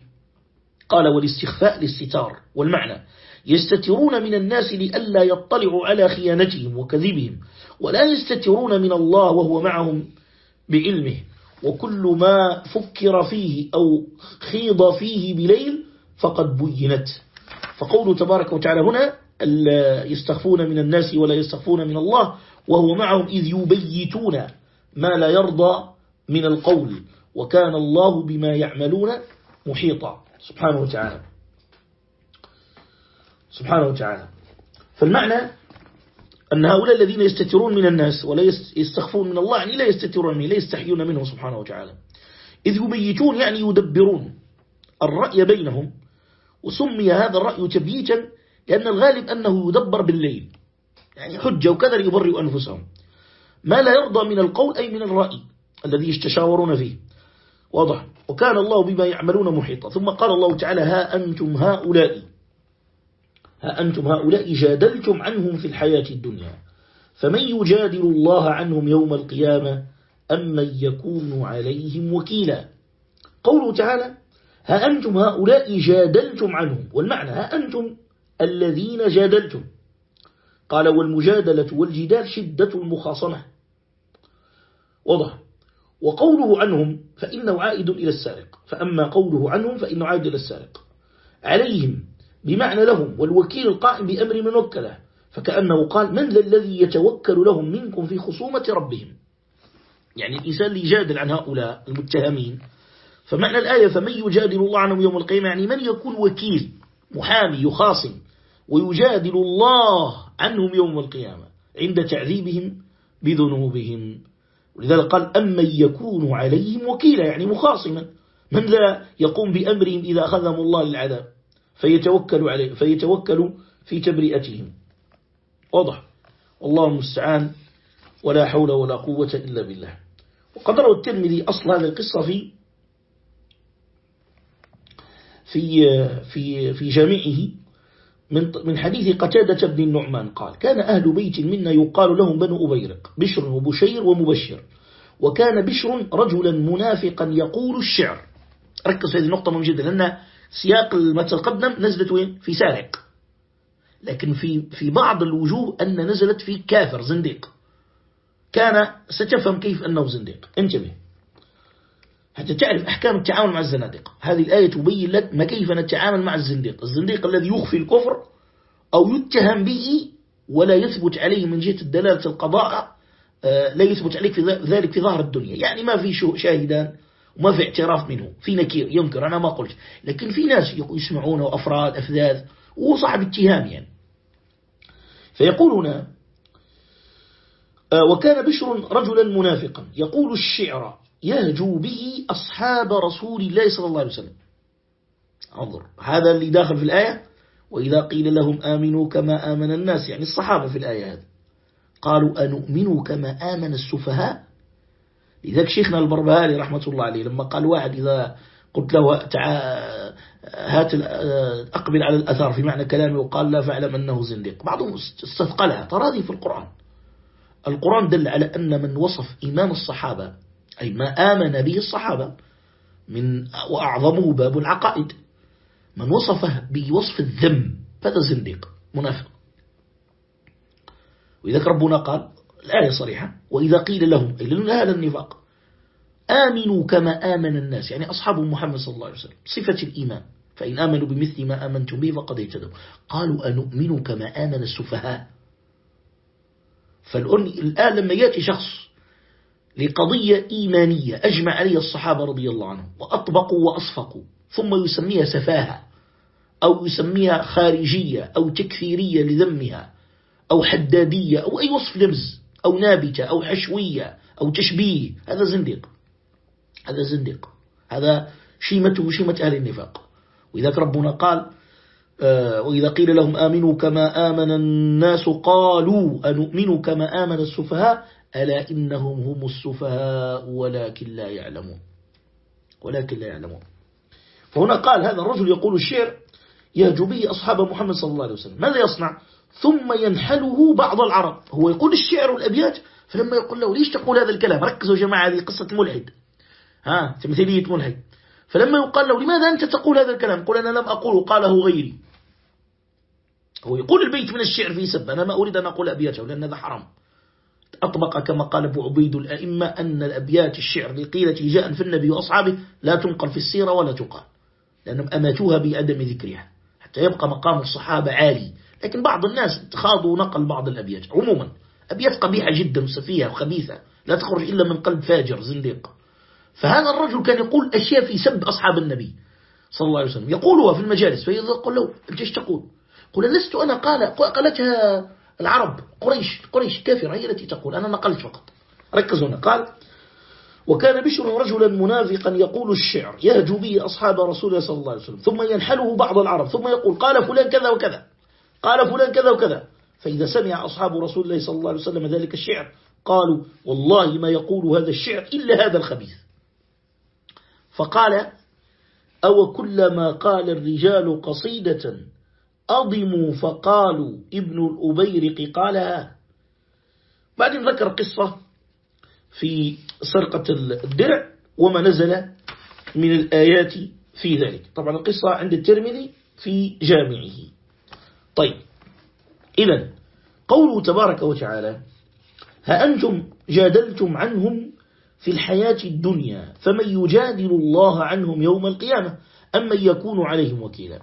قال والاستخفاء للستار. والمعنى يستترون من الناس لئلا يطلعوا على خيانتهم وكذبهم ولا يستترون من الله وهو معهم بعلمه وكل ما فكر فيه أو خيض فيه بليل فقد بينت. فقوله تبارك وتعالى هنا يستخفون من الناس ولا يستخفون من الله وهو معهم إذ يبيتون ما لا يرضى من القول وكان الله بما يعملون محيطا. سبحانه وتعالى. سبحانه وتعالى. فالمعنى أن هؤلاء الذين يستترون من الناس ولا يستخفون من الله يعني لا يستترون منه لا يستحيون منه سبحانه وتعالى. إذ يبيتون يعني يدبرون الرأي بينهم وسمي هذا الرأي تبييتا لأن الغالب أنه يدبر بالليل. يعني حجة وكذا يبرئ أنفسهم. ما لا يرضى من القول أي من الرأي الذي يتشاورون فيه. واضح. وكان الله بما يعملون محيطا. ثم قال الله تعالى ها أنتم هؤلاء. ها أنتم هؤلاء جادلتم عنهم في الحياة الدنيا. فمن يجادل الله عنهم يوم القيامة أم من يكون عليهم وكيلا؟ قوله تعالى ها أنتم هؤلاء جادلتم عنهم. والمعنى ها أنتم الذين جادلتم. قال والمجادلة والجدال شدة المخاصمة. وضح وقوله عنهم فإنه عائد إلى السارق. فأما قوله عنهم فإنه عائد إلى السارق. عليهم بمعنى لهم والوكيل القائم بأمر من وكله. فكأنه قال من ذا الذي يتوكل لهم منكم في خصومة ربهم؟ يعني الإنسان اللي يجادل عن هؤلاء المتهمين. فمعنى الآية فمن يجادل الله عنهم يوم القيامة؟ يعني من يكون وكيل محامي يخاصم ويجادل الله عنهم يوم القيامة عند تعذيبهم بذنوبهم. ولذلك قال أما يكون عليهم وكيلا يعني مخاصما. من ذا يقوم بأمرهم إذا أخذهم الله للعذاب؟ فيتوكل عليه فيتوكل في تبرئتهم. واضح. والله المستعان. ولا حول ولا قوة إلا بالله. وقد روى الترمذي أصل هذه القصة في في في في جامعه من من حديث قتادة بن النعمان قال كان أهل بيت منا يقال لهم بنو أبيرق بشر وبشير ومبشر وكان بشر رجلا منافقا يقول الشعر. ركز في هذه النقطة مهمة جدا لأن سياق ما تقدم نزلت وين؟ في سارق. لكن في في بعض الوجوه أن نزلت في كافر زنديق. كان ستفهم كيف أنه زنديق. انتبه. حتى تعرف أحكام التعامل مع الزنادقة هذه الآية تبين لك ما كيف نتعامل مع الزنديق. الزنديق الذي يخفي الكفر أو يتهم به ولا يثبت عليه من جهة الدلالة القضاء آه، لا يثبت عليك في ذلك في ظهر الدنيا. يعني ما في شاهدان وما في اعتراف منه. في نكير ينكر أنا ما قلت. لكن في ناس يسمعونه أفراد أفذاذ وصعب اتهام يعني. فيقول هنا آه، وكان بشر رجلا منافقا. يقول الشعر يهجو به أصحاب رسول الله صلى الله عليه وسلم. انظر هذا اللي داخل في الآية وإذا قيل لهم آمنوا كما آمن الناس يعني الصحابة في الآية هذه. قالوا أنؤمنوا كما آمن السفهاء؟ لذلك شيخنا البربهاري رحمة الله عليه لما قال واحد إذا قلت له هات أقبل على الأثار في معنى كلامه وقال لا فاعلم أنه زنديق. بعضهم استثقلها ترى هذه في القرآن. القرآن دل على أن من وصف إيمان الصحابة أي ما آمن به الصحابة من وأعظمه باب العقائد. من وصفه بوصف الذم فهذا زنديق منافق. وإذا ربنا قال الآية صريحة وإذا قيل لهم أي هذا النفاق. آمنوا كما آمن الناس يعني أصحاب محمد صلى الله عليه وسلم صفة الإيمان. فإن آمنوا بمثل ما آمنتم به فقد اهتدوا. قالوا أنؤمن كما آمن السفهاء. فالآن لما يأتي شخص لقضية إيمانية أجمع عليها الصحابة رضي الله عنهم وأطبقوا وأصفقوا ثم يسميها سفاهة أو يسميها خارجية أو تكفيرية لذمها أو حدادية أو أي وصف لمز أو نابتة أو حشوية أو تشبيه هذا زنديق. هذا زنديق. هذا شيمته شيمة أهل النفاق. وإذا ربنا قال آه، وإذا قيل لهم آمنوا كما آمن الناس قالوا أنؤمن كما آمن السفهاء؟ ألا إنهم هم السفهاء ولكن لا يعلمون. ولكن لا يعلمون. فهنا قال هذا الرجل يقول الشعر يهجو به أصحاب محمد صلى الله عليه وسلم ماذا يصنع؟ ثم ينحله بعض العرب. هو يقول الشعر والأبيات فلما يقول له ليش تقول هذا الكلام؟ ركزوا يا جماعة هذه قصة ملحد. ها تمثيلية ملحد. فلما يقال له لماذا أنت تقول هذا الكلام؟ قل أنا لم أقول قاله غيري. هو يقول البيت من الشعر في سب أنا ما أريد أن أقول أبياته لأن هذا حرام. أطبق كما قال أبو عبيد الأئمة أن الأبيات الشعر لقيلة جاء في النبي وأصحابه لا تنقل في السيرة ولا تقال لأنهم أماتوها بأدم ذكرها حتى يبقى مقام الصحابة عالي لكن بعض الناس خاضوا نقل بعض الأبيات عموما أبيات قبيحة جدا وسفيهة وخبيثة لا تخرج إلا من قلب فاجر زنديق. فهذا الرجل كان يقول أشياء في سب أصحاب النبي صلى الله عليه وسلم يقولها في المجالس فيقول له أنت إيش تقول؟ قل لست أنا قال قالتها العرب قريش قريش كافرة هي التي تقول. أنا نقلت فقط. ركزوا هنا. قال وكان بشر رجلا منافقا يقول الشعر يهجو به أصحاب رسول الله صلى الله عليه وسلم ثم ينحله بعض العرب ثم يقول قال فلان كذا وكذا قال فلان كذا وكذا. فإذا سمع أصحاب رسول الله صلى الله عليه وسلم ذلك الشعر قالوا والله ما يقول هذا الشعر إلا هذا الخبيث. فقال أو كلما قال الرجال قصيدة أضموا فقالوا ابن الأبيرق قالها بعدين ذكر قصة في سرقة الدرع وما نزل من الآيات في ذلك. طبعا القصة عند الترمذي في جامعه. طيب إذا قوله تبارك وتعالى ها أنتم جادلتم عنهم في الحياة الدنيا فمن يجادل الله عنهم يوم القيامة أم من يكون عليهم وكيلا؟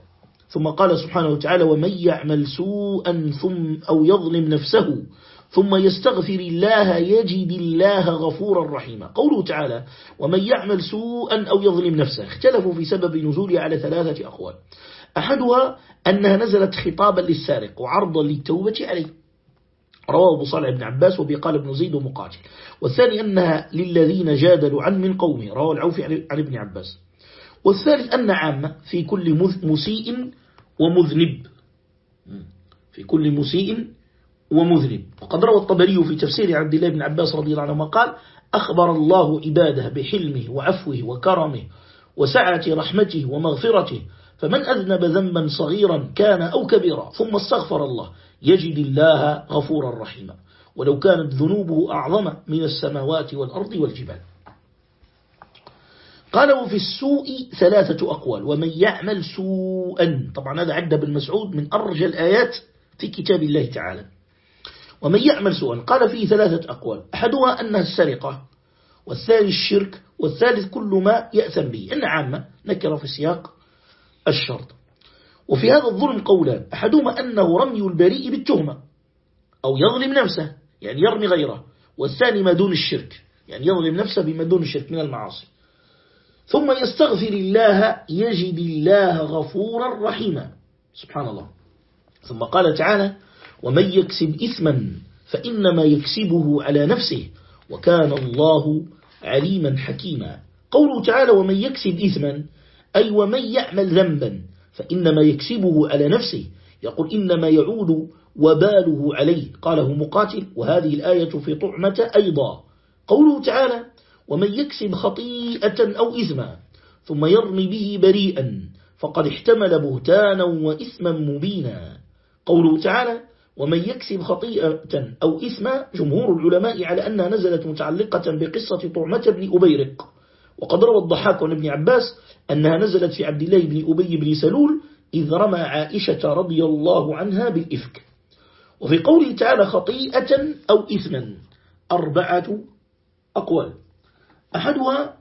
ثم قال سبحانه وتعالى ومن يعمل سوءا ثم أو يظلم نفسه ثم يستغفر الله يجد الله غفورا رحيما. قوله تعالى ومن يعمل سوءا أو يظلم نفسه. اختلفوا في سبب نزولها على ثلاثة أقوال. أحدها أنها نزلت خطابا للسارق وعرضا للتوبة عليه. رواه أبو صالح بن عباس وبقال ابن زيد ومقاتل. والثاني أنها للذين جادلوا عن من قومه. رواه العوفي عن ابن عباس. والثالث أن عامة في كل مسيء ومذنب. في كل مسيء ومذنب. وقد روى الطبري في تفسير عبد الله بن عباس رضي الله عنه قال أخبر الله عباده بحلمه وعفوه وكرمه وسعة رحمته ومغفرته فمن أذنب ذنبا صغيرا كان أو كبيرا ثم استغفر الله يجد الله غفورا رحيما. ولو كانت ذنوبه أعظم من السماوات والأرض والجبال. قال وفي السوء ثلاثة أقوال ومن يعمل سوءا. طبعا هذا عد بالمسعود من أرجى الآيات في كتاب الله تعالى. ومن يعمل سوءا قال فيه ثلاثة أقوال. أحدها أنها السرقة والثاني الشرك والثالث كل ما يأثم به. إن عامة نكر في سياق الشرط. وفي هذا الظلم قولان. أحدهما أنه رمي البريء بالتهمة أو يظلم نفسه يعني يرمي غيره. والثاني ما دون الشرك يعني يظلم نفسه بما دون الشرك من المعاصي. ثم يستغفر الله يجد الله غفورا رحيما. سبحان الله ثم قال تعالى ومن يكسب إثما فإنما يكسبه على نفسه وكان الله عليما حكيما. قوله تعالى ومن يكسب إثما أي ومن يعمل ذنبا فإنما يكسبه على نفسه. يقول إنما يعود وباله عليه. قاله مقاتل وهذه الآية في طعمة أيضا. قوله تعالى ومن يكسب خطيئة أو إثما ثم يرمي به بريئا فقد احتمل بهتانا وإثما مبينا. قوله تعالى ومن يكسب خطيئة أو إثما جمهور العلماء على أنها نزلت متعلقة بقصة طعمة بن أبيرق. وقد روى الضحاك عن ابن عباس أنها نزلت في عبد الله بن أبي بن سلول إذ رمى عائشة رضي الله عنها بالإفك. وفي قوله تعالى خطيئة أو إثما أربعة أقوال. أحدها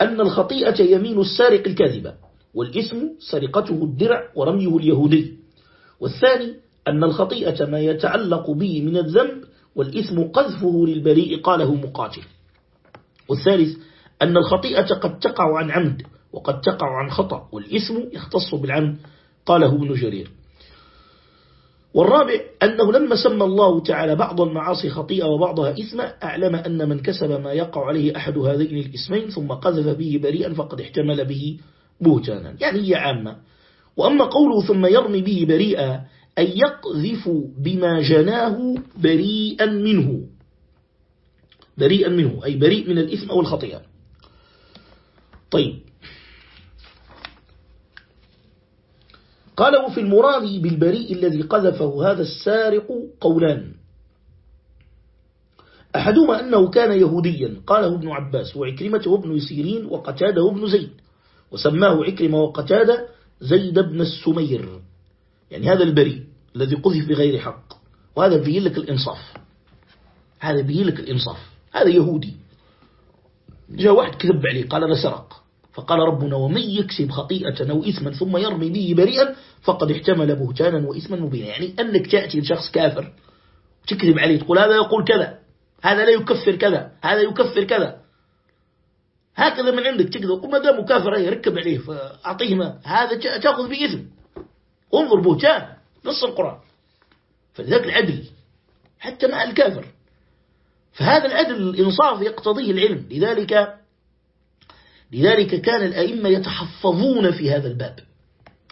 أن الخطيئة يمين السارق الكاذبة والإثم سرقته الدرع ورميه اليهودي. والثاني أن الخطيئة ما يتعلق به من الذنب والإثم قذفه للبريء قاله مقاتل. والثالث أن الخطيئة قد تقع عن عمد وقد تقع عن خطأ والإثم يختص بالعمد قاله ابن جرير. والرابع أنه لما سمى الله تعالى بعض المعاصي خطيئة وبعضها إثم أعلم أن من كسب ما يقع عليه أحد هذين الإسمين ثم قذف به بريئا فقد احتمل به بهتانا. يعني هي عامة. وأما قوله ثم يرمي به بريئا أن يقذف بما جناه بريئا منه. بريئا منه أي بريء من الإثم أو الخطيئة. طيب. قال وفي المراد بالبريء الذي قذفه هذا السارق قولان أحدهما أنه كان يهوديا قاله ابن عباس وعكرمة وابن سيرين وقتادة ابن زيد وسماه عكرمة وقتادة زيد بن السمير. يعني هذا البريء الذي قذف بغير حق. وهذا بيين لك الإنصاف. هذا بيين لك الإنصاف. هذا يهودي. جاء واحد كذب عليه قال أنا سرق. فقال ربنا ومن يكسب خطيئة أو إثما ثم يرمي به بريئا فقد احتمل بهتانا وإثما مبينا. يعني أنك تأتي لشخص كافر وتكذب عليه تقول هذا يقول كذا هذا لا يكفر كذا هذا يكفر كذا. هكذا من عندك تكذب قل ما دام كافر أي ركب عليه فأعطيه ما هذا تأخذ بإثم. انظر بهتان نص القرآن. فلذلك العدل حتى مع الكافر. فهذا العدل الإنصاف يقتضيه العلم. لذلك لذلك كان الأئمة يتحفظون في هذا الباب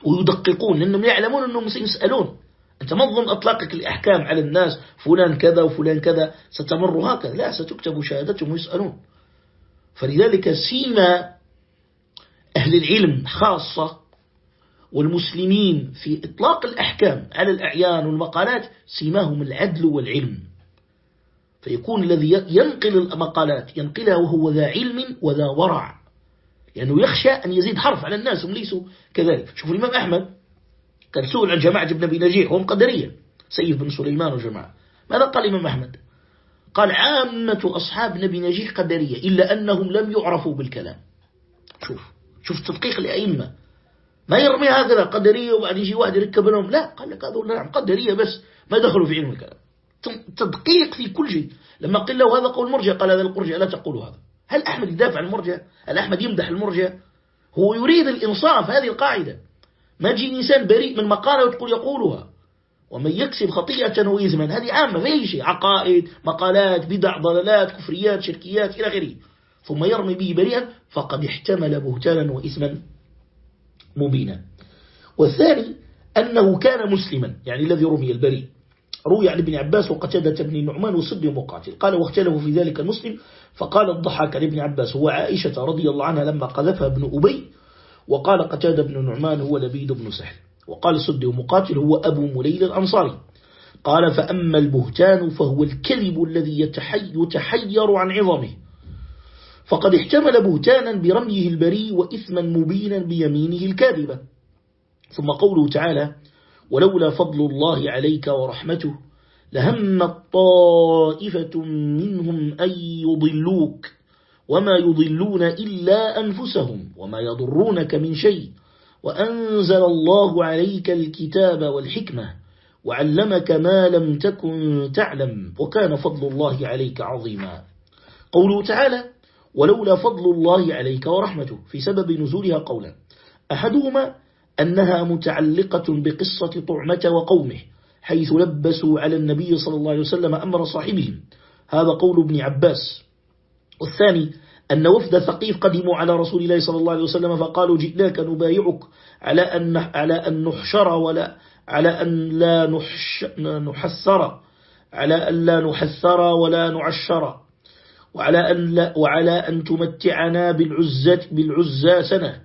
ويدققون لأنهم يعلمون أنهم سيسألون أنت ما تظن أطلاقك الأحكام على الناس فلان كذا وفلان كذا ستمر هكذا؟ لا ستكتب شهادتهم ويسألون. فلذلك سيما أهل العلم خاصة والمسلمين في إطلاق الأحكام على الأعيان والمقالات سيماهم العدل والعلم. فيكون الذي ينقل المقالات ينقلها وهو ذا علم وذا ورع. لأنه يخشى أن يزيد حرف على الناس هم ليسوا كذلك. شوف الإمام أحمد كان سؤال عن جماعة ابن أبي نجيح وهم قدرية. سيف بن سليمان وجماعة. ماذا قال الإمام أحمد؟ قال عامة أصحاب نبي نجيح قدرية إلا أنهم لم يعرفوا بالكلام. شوف شوف تدقيق الأئمة. ما يرمي هكذا قدرية وبعد يجي واحد يركب لهم. لا قال لك هذول نعم قدرية بس ما دخلوا في علم الكلام. تدقيق في كل شيء. لما قيل له هذا قول مرجع قال هذا المرجع لا تقول هذا. هل أحمد يدافع عن المرجع؟ هل أحمد يمدح المرجع؟ هو يريد الإنصاف هذه القاعدة. ما تجي إنسان بريء من مقالة وتقول يقولها. ومن يكسب خطيئة وإثما هذه عامة في أي شيء. عقائد مقالات بدع ضلالات كفريات شركيات إلى غيره ثم يرمي به بريئا فقد احتمل بهتانا وإثما مبينا. والثاني أنه كان مسلما يعني الذي رمي البريء. روي عن ابن عباس وقتادة بن نعمان وصد مقاتل قال واختلفوا في ذلك المسلم فقال الضحك لابن عباس هو عائشة رضي الله عنها لما قذفها ابن أبي وقال قتادة بن نعمان هو لبيد بن سهل وقال صد مقاتل هو أبو مليل الأنصاري. قال فأما البهتان فهو الكذب الذي يتحير عن عظمه. فقد احتمل بهتانا برميه البري وإثما مبينا بيمينه الكاذبة. ثم قوله تعالى ولولا فضل الله عليك ورحمته لهم طائفة منهم أن يضلوك وما يضلون إلا أنفسهم وما يضرونك من شيء وأنزل الله عليك الكتاب والحكمة وعلمك ما لم تكن تعلم وكان فضل الله عليك عظيما. قوله تعالى ولولا فضل الله عليك ورحمته في سبب نزولها قولا. أحدهما أنها متعلقة بقصة طعمة وقومه حيث لبسوا على النبي صلى الله عليه وسلم أمر صاحبهم. هذا قول ابن عباس. والثاني أن وفد ثقيف قدموا على رسول الله صلى الله عليه وسلم فقالوا جئناك نبايعك على أن على أن نحشر ولا على أن لا نحش نحسر على أن لا نحثر ولا نعشر وعلى أن لا وعلى أن تمتعنا بالعزة بالعزة سنة.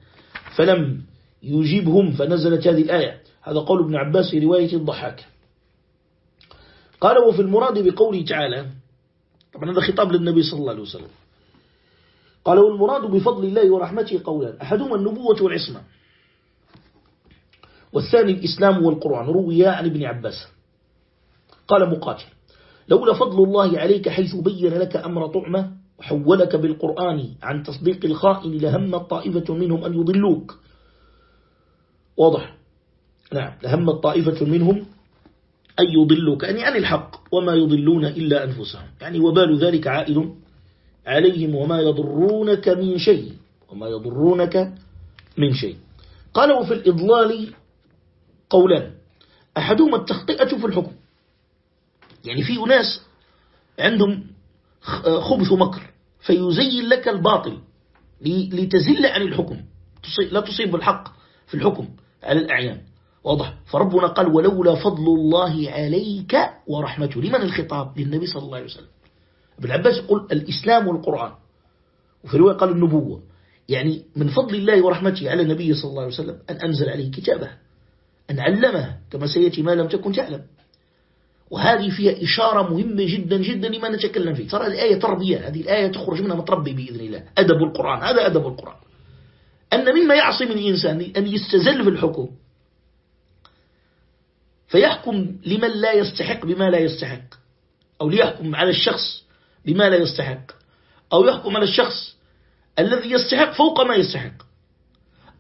فلم يجيبهم فنزلت هذه الآية. هذا قول ابن عباس في رواية الضحاك. قال وفي المراد بقوله تعالى طبعا هذا خطاب للنبي صلى الله عليه وسلم. قال والمراد بفضل الله ورحمته قولا أحدهما النبوة والعصمة. والثاني الإسلام والقرآن رويا عن ابن عباس. قال مقاتل لولا فضل الله عليك حيث بين لك أمر طعمة وحولك بالقرآن عن تصديق الخائن لهم طائفة منهم أن يضلوك. واضح؟ نعم لهم طائفة منهم أن يضلوك يعني عن الحق وما يضلون إلا أنفسهم. يعني وبال ذلك عائد عليهم وما يضرونك من شيء وما يضرونك من شيء. قالوا في الإضلال قولان أحدهما التخطئة في الحكم. يعني في أناس عندهم خبث مكر فيزين لك الباطل لتزل عن الحكم. لا تصيب الحق في الحكم على الأعيان. واضح. فربنا قال ولولا فضل الله عليك ورحمته. لمن الخطاب؟ للنبي صلى الله عليه وسلم. ابن عباس يقول الإسلام والقرآن. وفي رواية قال النبوة. يعني من فضل الله ورحمته على النبي صلى الله عليه وسلم أن أنزل عليه كتابه. أن علمه. كما سيأتي ما لم تكن تعلم. وهذه فيها إشارة مهمة جدا جدا لما نتكلم فيه. ترى الآية تربية. هذه الآية تخرج منها متربي بإذن الله. أدب القرآن. هذا أدب القرآن. أن مما يعصم الإنسان أن يستزل في الحكم. فيحكم لمن لا يستحق بما لا يستحق. أو ليحكم على الشخص بما لا يستحق. أو يحكم على الشخص الذي يستحق فوق ما يستحق.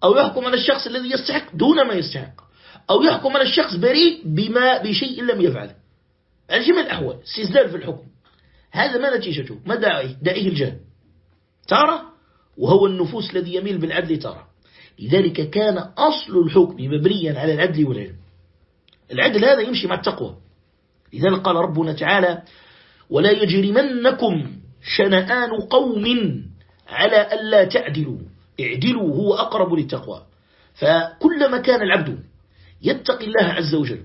أو يحكم على الشخص الذي يستحق دون ما يستحق. أو يحكم على الشخص بريء بما بشيء لم يفعله. الجمع الأحوال استزداد في الحكم. هذا ما نتيجته ما داعيه؟ داعيه الجهل. ترى؟ وهو النفوس الذي يميل بالعدل ترى. لذلك كان أصل الحكم مبنيا على العدل والعلم. العدل هذا يمشي مع التقوى. لذلك قال ربنا تعالى ولا يجرمنكم شنآن قوم على ألا تعدلوا. اعدلوا هو أقرب للتقوى. فكلما كان العبد يتقي الله عز وجل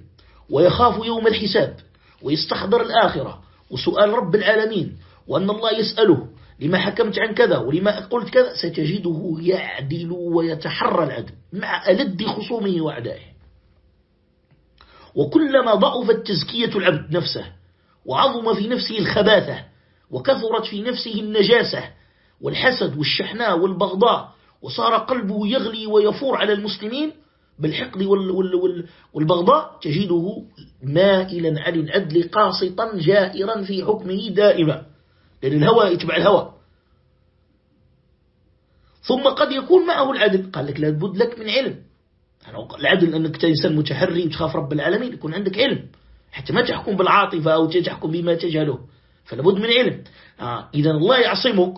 ويخاف يوم الحساب ويستحضر الآخرة وسؤال رب العالمين وأن الله يسأله لما حكمت عن كذا ولما قلت كذا؟ ستجده يعدل ويتحرى العدل مع ألد خصومه وأعدائه. وكلما ضعفت تزكية العبد نفسه وعظم في نفسه الخباثة وكثرت في نفسه النجاسة والحسد والشحناء والبغضاء وصار قلبه يغلي ويفور على المسلمين بالحقد والبغضاء تجده مائلا عن العدل قاسطا جائرا في حكمه دائما. لأن الهوى يتبع الهوى. ثم قد يكون معه العدل. قال لك لابد لك من علم. العدل أنك إنسان متحري وتخاف رب العالمين يكون عندك علم. حتى ما تحكم بالعاطفة أو تحكم بما تجهله. فلابد من علم. آه إذا الله يعصمك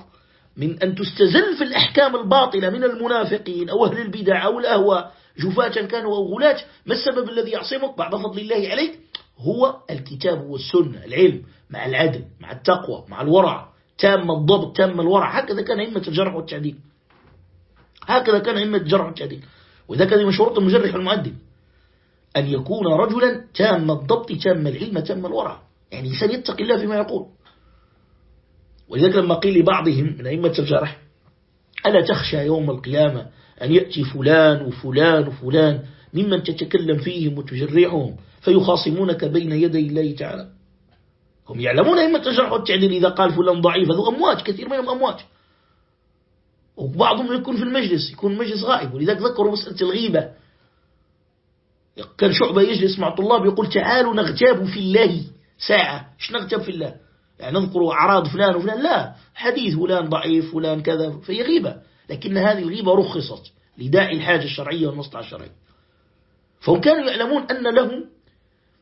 من أن تستزل في الأحكام الباطلة من المنافقين أو أهل البدع أو الأهواء. جفاة كانوا أو غلاة ما السبب الذي يعصمك؟ بعد فضل الله عليك هو الكتاب والسنة العلم مع العدل مع التقوى مع الورع. تام الضبط تام الورع. هكذا كان أئمة الجرح والتعديل. هكذا كان أئمة الجرح والتعديل. وإذا كان من شروط المجرح والمؤدب أن يكون رجلا تام الضبط تام العلم تام الورع. يعني إنسان يتقي الله فيما يقول. ولذلك لما قيل لبعضهم من أئمة الجرح ألا تخشى يوم القيامة أن يأتي فلان وفلان وفلان ممن تتكلم فيهم وتجرحهم فيخاصمونك بين يدي الله تعالى. هم يعلمون أئمة الجرح والتعديل إذا قال فلان ضعيف هذو أمواج كثير منهم أمواج وبعضهم يكون في المجلس يكون المجلس غائب. ولذلك ذكروا مسألة الغيبة. كان شعبة يجلس مع طلاب يقول تعالوا نغتاب في الله ساعة. إيش نغتاب في الله؟ يعني نذكر أعراض فلان وفلان. لا حديث فلان ضعيف فلان كذا. فهي غيبة. لكن هذه الغيبة رخصت لداعي الحاجة الشرعية والمصلحة الشرعية فهم كانوا يعلمون أن لهم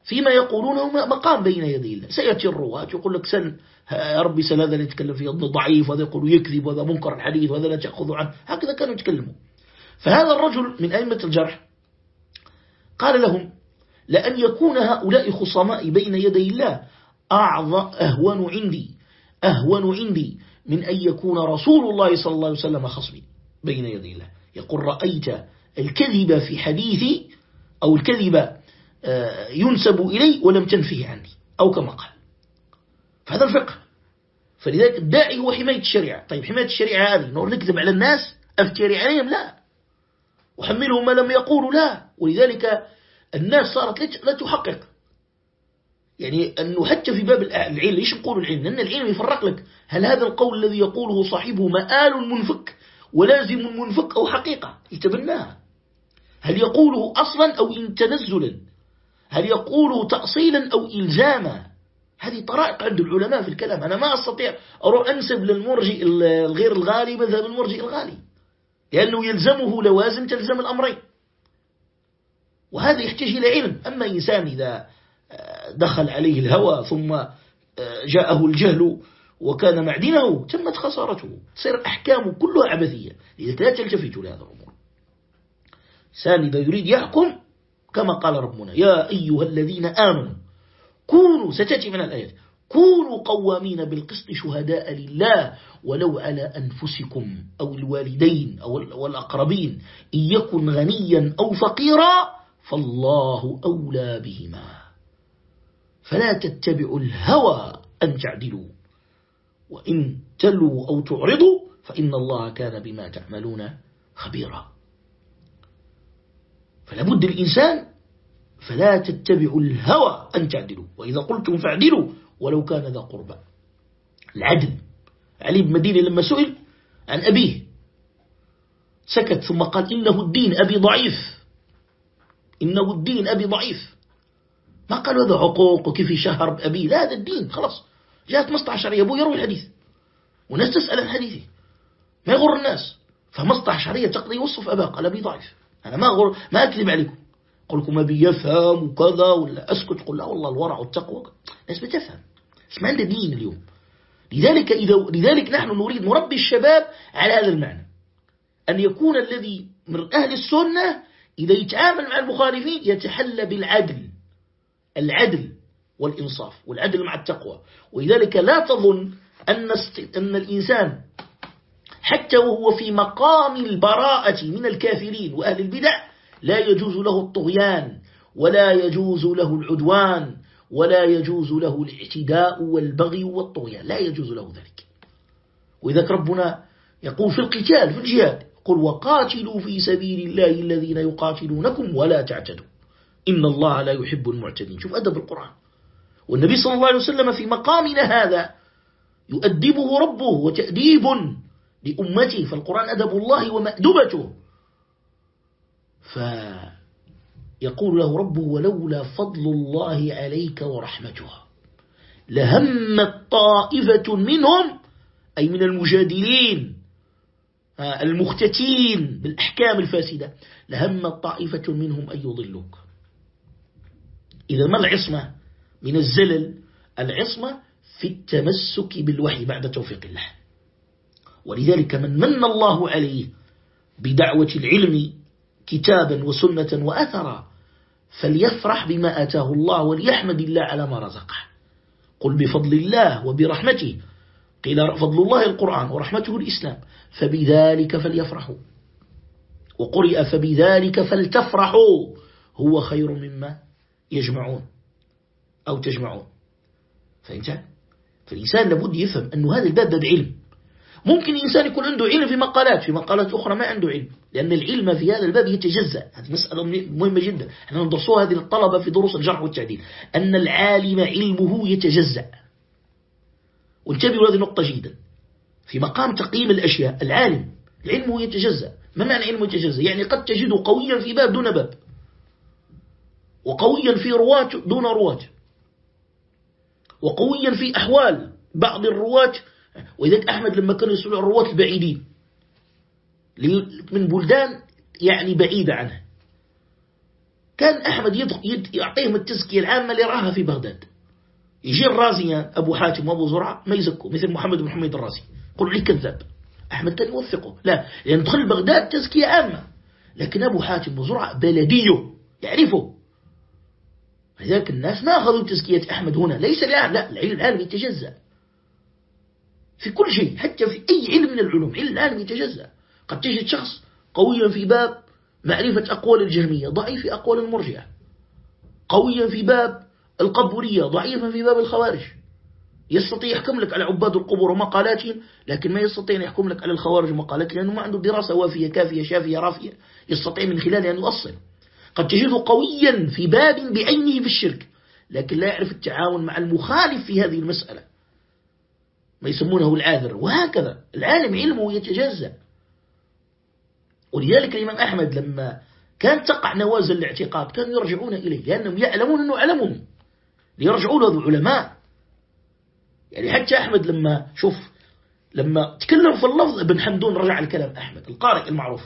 فيما يقولونه مقام بين يدي الله. سيأتي الرواة يقول لك سن ربي سن هذا اللي يتكلم فيه ضعيف وهذا يقول يكذب وهذا منكر الحديث وهذا لا تأخذ عنه. هكذا كانوا يتكلموا. فهذا الرجل من أئمة الجرح قال لهم لأن يكون هؤلاء خصماء بين يدي الله أعظم أهون عندي أهون عندي من أن يكون رسول الله صلى الله عليه وسلم خصمي بين يدي الله. يقول رأيت الكذب في حديثي أو الكذب آه، ينسب إلي ولم تنفه عني أو كما قال. فهذا الفقه. فلذلك الداعي هو حماية الشريعة. طيب حماية الشريعة هذه نور نكذب على الناس أفتري عليهم لا. وحملهم ما لم يقولوا؟ لا. ولذلك الناس صارت لا تحقق. يعني أنه حتى في باب العلم. ليش نقول العلم؟ لأن العلم يفرق لك. هل هذا القول الذي يقوله صاحبه مآل منفك ولازم منفك أو حقيقة؟ يتبناها هل يقوله أصلا أو تنزلا؟ هل يقوله تأصيلا أو إلزاما؟ هذه طرائق عند العلماء في الكلام. أنا ما أستطيع أروح أنسب للمرجئ الغير الغالي مذهب المرجئ الغالي لأنه يلزمه لوازم تلزم الأمرين. وهذا يحتاج إلى علم. أما إنسان إذا دخل عليه الهوى ثم جاءه الجهل وكان معدنه تمت خسارته. تصير أحكامه كلها عبثية. لذلك لا تلتفت لهذا الأمور. إنسان إذا يريد يحكم كما قال ربنا يا أيها الذين آمنوا كونوا ستأتي من الآيات كونوا قوامين بالقسط شهداء لله ولو على أنفسكم أو الوالدين أو الأقربين إن يكن غنيا أو فقيرا فالله أولى بهما. فلا تتبعوا الهوى أن تعدلوا وإن تلوا أو تعرضوا فإن الله كان بما تعملون خبيرا. فلا بد الإنسان فلا تتبعوا الهوى أن تعدلوا. وإذا قلتم فاعدلوا ولو كان ذا قربى. العدل. علي بن مدينة لما سئل عن أبيه سكت ثم قال إنه الدين أبي ضعيف. إنه الدين أبي ضعيف. ما قال هذا عقوق وكيف يشهر بأبيه؟ لا هذا الدين. خلاص. جاءت مصطع شرعية أبوه يروي الحديث. وناس تسأل عن ما يغر الناس. فمصطع شرعية تقضي يوصف أباه. قال أبي ضعيف. أنا ما أغر ما أكذب عليكم. قل لكم أبي يفهم وكذا ولا أسكت قل لا والله الورع والتقوى. الناس بتفهم. اسمع عندنا دين اليوم. لذلك, إذا لذلك نحن نريد نربي الشباب على هذا المعنى. أن يكون الذي من أهل السنة إذا يتعامل مع المخالفين يتحلى بالعدل. العدل والإنصاف والعدل مع التقوى. ولذلك لا تظن أن, أن الإنسان حتى وهو في مقام البراءة من الكافرين وأهل البدع لا يجوز له الطغيان ولا يجوز له العدوان ولا يجوز له الاعتداء والبغي والطغيان. لا يجوز له ذلك. وإذا ربنا يقول في القتال في الجهاد قل وقاتلوا في سبيل الله الذين يقاتلونكم ولا تعتدوا. إن الله لا يحب المعتدين. شوف أدب القرآن. والنبي صلى الله عليه وسلم في مقامنا هذا يؤدبه ربه وتأديب لأمته. فالقرآن أدب الله ومأدبته. فيقول له ربه ولولا فضل الله عليك ورحمته لهمت طائفة منهم أي من المجادلين المختتين بالأحكام الفاسدة لهمت طائفة منهم أن يضلوك. إذا ما العصمة من الزلل؟ العصمة في التمسك بالوحي بعد توفيق الله. ولذلك من من الله عليه بدعوة العلم كتابا وسنة وأثرا فليفرح بما أتاه الله وليحمد الله على ما رزقه. قل بفضل الله وبرحمته. قيل فضل الله القرآن ورحمته الإسلام فبذلك فليفرحوا. وقرئ فبذلك فلتفرحوا. هو خير مما يجمعون أو تجمعون. فإنسان فالإنسان لابد يفهم أن هذا الباب باب علم. ممكن إنسان يكون عنده علم في مقالات في مقالات أخرى ما عنده علم. لأن العلم في هذا الباب يتجزأ. هذه مسألة مهمة جدا. إحنا ندرسوها هذه الطلبة في دروس الجرح والتعديل. أن العالم علمه يتجزأ. وانتبهوا هذه النقطة جدا. في مقام تقييم الأشياء العالم علمه يتجزأ. ما معنى علمه يتجزأ؟ يعني قد تجده قويا في باب دون باب. وقويا في رواة دون رواة. وقويا في أحوال بعض الرواة. وإذا أحمد لما كان يسمع الرواة البعيدين من بلدان يعني بعيدة عنها. كان أحمد يعطيهم التزكية العامة اللي راها في بغداد. يجي الرازيان أبو حاتم وأبو زرعة ما يزكوا مثل محمد بن حميد الرازي. قل لي كذاب. أحمد كان يوثقه. لا لأن دخل بغداد تزكية عامة. لكن أبو حاتم وزرعة بلدية يعرفه. لذلك الناس ما أخذوا تزكية أحمد هنا. ليس الآن لا العلم العالم يتجزأ. في كل شيء حتى في أي علم من العلوم علم العالم يتجزأ. قد تجد شخص قويا في باب معرفة أقوال الجهمية ضعيف في أقوال المرجئة قويا في باب القبورية ضعيفا في باب الخوارج. يستطيع يحكم لك على عباد القبور ومقالاتهم لكن ما يستطيع أن يحكم لك على الخوارج ومقالاتهم لأنه ما عنده دراسة وافية كافية شافية رافية يستطيع من خلالها أن يؤصل. قد تجده قويا في باب بعينه في الشرك لكن لا يعرف التعاون مع المخالف في هذه المسألة. ما يسمونه العاذر. وهكذا العالم علمه يتجزأ. ولذلك الإمام أحمد لما كان تقع نوازل الاعتقاد كانوا يرجعون إليه لأنهم يعلمون أنه علمهم ليرجعوا له العلماء. يعني حتى أحمد لما شوف لما تكلم في اللفظ ابن حمدون رجع الكلام أحمد القارئ المعروف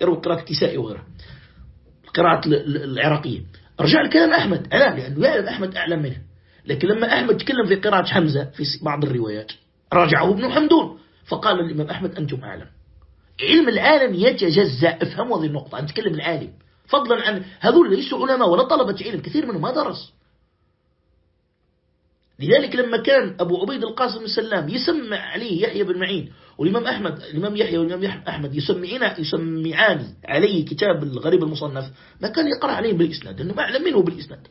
يروي قراءة كسائي وغيره القراءة العراقية. رجع الكلام أحمد ألا لأنه يعلم أحمد أعلم منه. لكن لما أحمد تكلم في قراءة حمزة في بعض الروايات راجعه ابن حمدون فقال الإمام أحمد أنتم أعلم. علم العالم يتجزأ. افهموا هذه النقطة نتكلم العالم. فضلا عن هذول ليسوا علماء ولا طلبة علم كثير منهم ما درس. لذلك لما كان أبو عبيد القاسم السلام يسمع عليه يحيى بن معين والإمام أحمد الإمام يحيى والإمام أحمد يسمعين يسمعان عليه كتاب الغريب المصنف ما كان يقرأ عليه بالإسناد لأنه ما أعلم منه بالإسناد.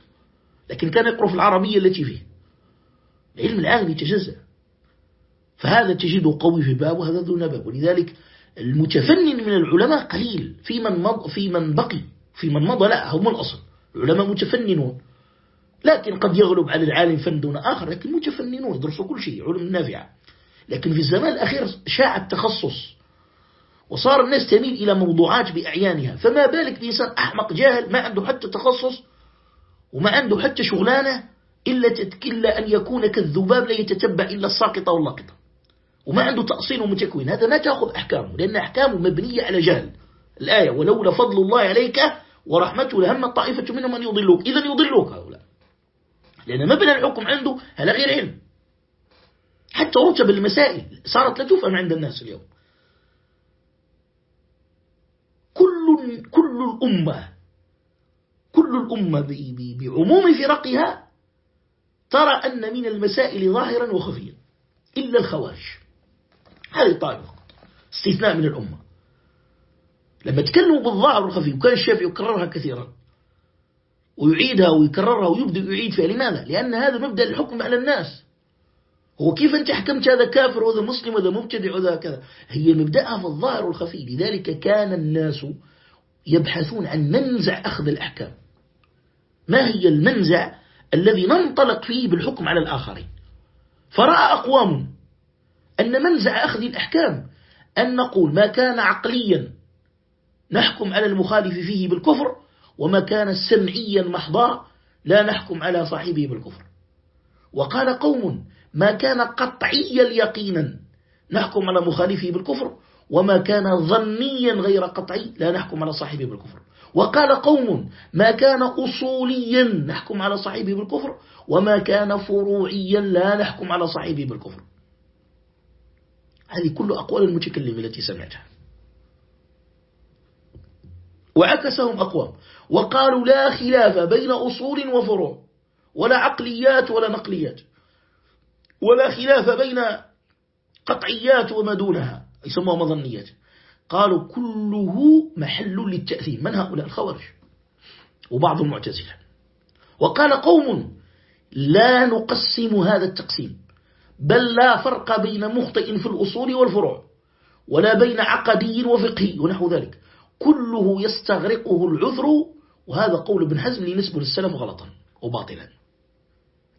لكن كان يقرأ في العربية التي فيه العلم العالم يتجزأ. فهذا تجده قوي في باب وهذا ذو نباب ولذلك المتفنن من العلماء قليل. في من, مض في من بقي. في من مضى لا هم الأصل. العلماء متفننون. لكن قد يغلب على العالم فن دون آخر لكن متفننون يدرسوا كل شيء علم نافعة. لكن في الزمان الأخير شاع التخصص. وصار الناس تميل إلى موضوعات بأعيانها. فما بالك بإنسان أحمق جاهل ما عنده حتى تخصص وما عنده حتى شغلانة إلا, إلا أن يكون كالذباب لا يتتبع إلا الساقطة واللاقطة. وما عنده تأصيل ومتكوين هذا ما تأخذ أحكامه لأن أحكامه مبنية على جهل. الآية ولولا فضل الله عليك ورحمته لهم الطائفة منهم أن يضلوك. إذا يضلوك هؤلاء. لأن مبنى الحكم عنده هذا غير علم. حتى رتب المسائل صارت لا تفهم عند الناس اليوم. كل كل الأمة كل الأمة بعموم فرقها ترى أن من المسائل ظاهرا وخفيا إلا الخوارج. هذه الطائفة استثناء من الأمة. لما تكلموا بالظاهر والخفي وكان الشافعي يكررها كثيرا ويعيدها ويكررها ويبدأ يعيد فيها لماذا؟ لأن هذا مبدأ الحكم على الناس. هو كيف أنت حكمت هذا كافر وهذا مسلم وهذا مبتدع وهذا كذا؟ هي مبدأها في الظاهر والخفي. لذلك كان الناس يبحثون عن منزع أخذ الأحكام. ما هي المنزع الذي ننطلق فيه بالحكم على الآخرين؟ فرأى أقوام أن منزع أخذ الأحكام. أن نقول ما كان عقليا نحكم على المخالف فيه بالكفر وما كان سمعيا محضا لا نحكم على صاحبه بالكفر. وقال قوم ما كان قطعيا يقينا نحكم على مخالفه بالكفر وما كان ظنيا غير قطعي لا نحكم على صاحبه بالكفر. وقال قوم ما كان أصوليا نحكم على صاحبه بالكفر وما كان فروعيا لا نحكم على صاحبه بالكفر. هذه كل أقوال المتكلم التي سمعتها. وعكسهم أقوام. وقالوا لا خلاف بين أصول وفروع. ولا عقليات ولا نقليات. ولا خلاف بين قطعيات وما دونها. يسموها مظنيات. قالوا كله محل للتأثيم من هؤلاء؟ الخوارج. وبعض المعتزلة وقال قوم لا نقسم هذا التقسيم. بل لا فرق بين مخطئ في الأصول والفروع ولا بين عقدي وفقهي ونحو ذلك. كله يستغرقه العذر وهذا قول ابن حزم لنسبه للسلف غلطا وباطلا.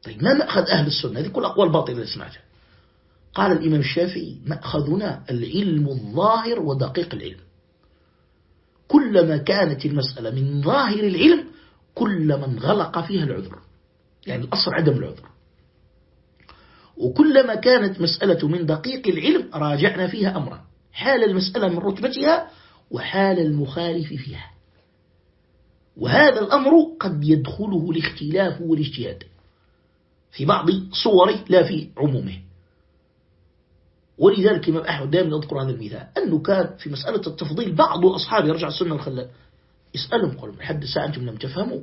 طيب ما مأخذ أهل السنة؟ هذه كل أقوال باطلة سمعتها. قال الإمام الشافعي مأخذنا العلم الظاهر ودقيق العلم. كلما كانت المسألة من ظاهر العلم كل من غلق فيها العذر. يعني الأصل عدم العذر. وكلما كانت مسألة من دقيق العلم راجعنا فيها أمرا. حال المسألة من رتبتها وحال المخالف فيها. وهذا الأمر قد يدخله الاختلاف والاجتهاد في بعض صوره لا في عمومه. ولذلك الإمام أحمد دائما يذكر هذا المثال. أنه كان في مسألة التفضيل بعض أصحابه يرجع السنة الخلال. يسألهم قالوا لحد الساعة أنتم لم تفهموا؟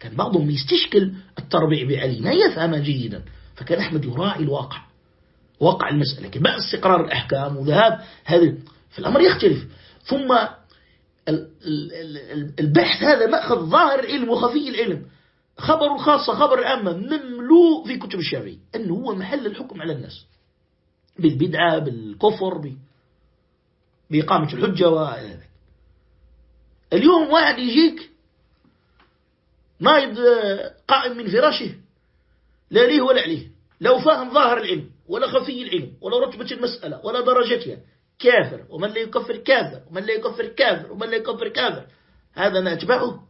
كان بعضهم يستشكل التربيع بعلي ما يفهم جيدا. فكان أحمد يراعي الواقع واقع المسألة لكن بعد استقرار الأحكام وذهاب هذا فالأمر يختلف. ثم البحث هذا مأخذ ظاهر العلم وخفي العلم. خبر الخاصة خبر العامة مملوء في كتب الشافعي أنه هو محل الحكم على الناس. بالبدعة بالكفر بإقامة الحجة وإلى اليوم واحد يجيك نايض قائم من فراشه لا ليه ولا عليه. لو فهم ظاهر العلم ولا خفي العلم ولا رتبة المسألة ولا درجتها كافر ومن لا يكفر كافر ومن لا يكفر كافر ومن لا يكفر كافر. هذا أنا أتبعه.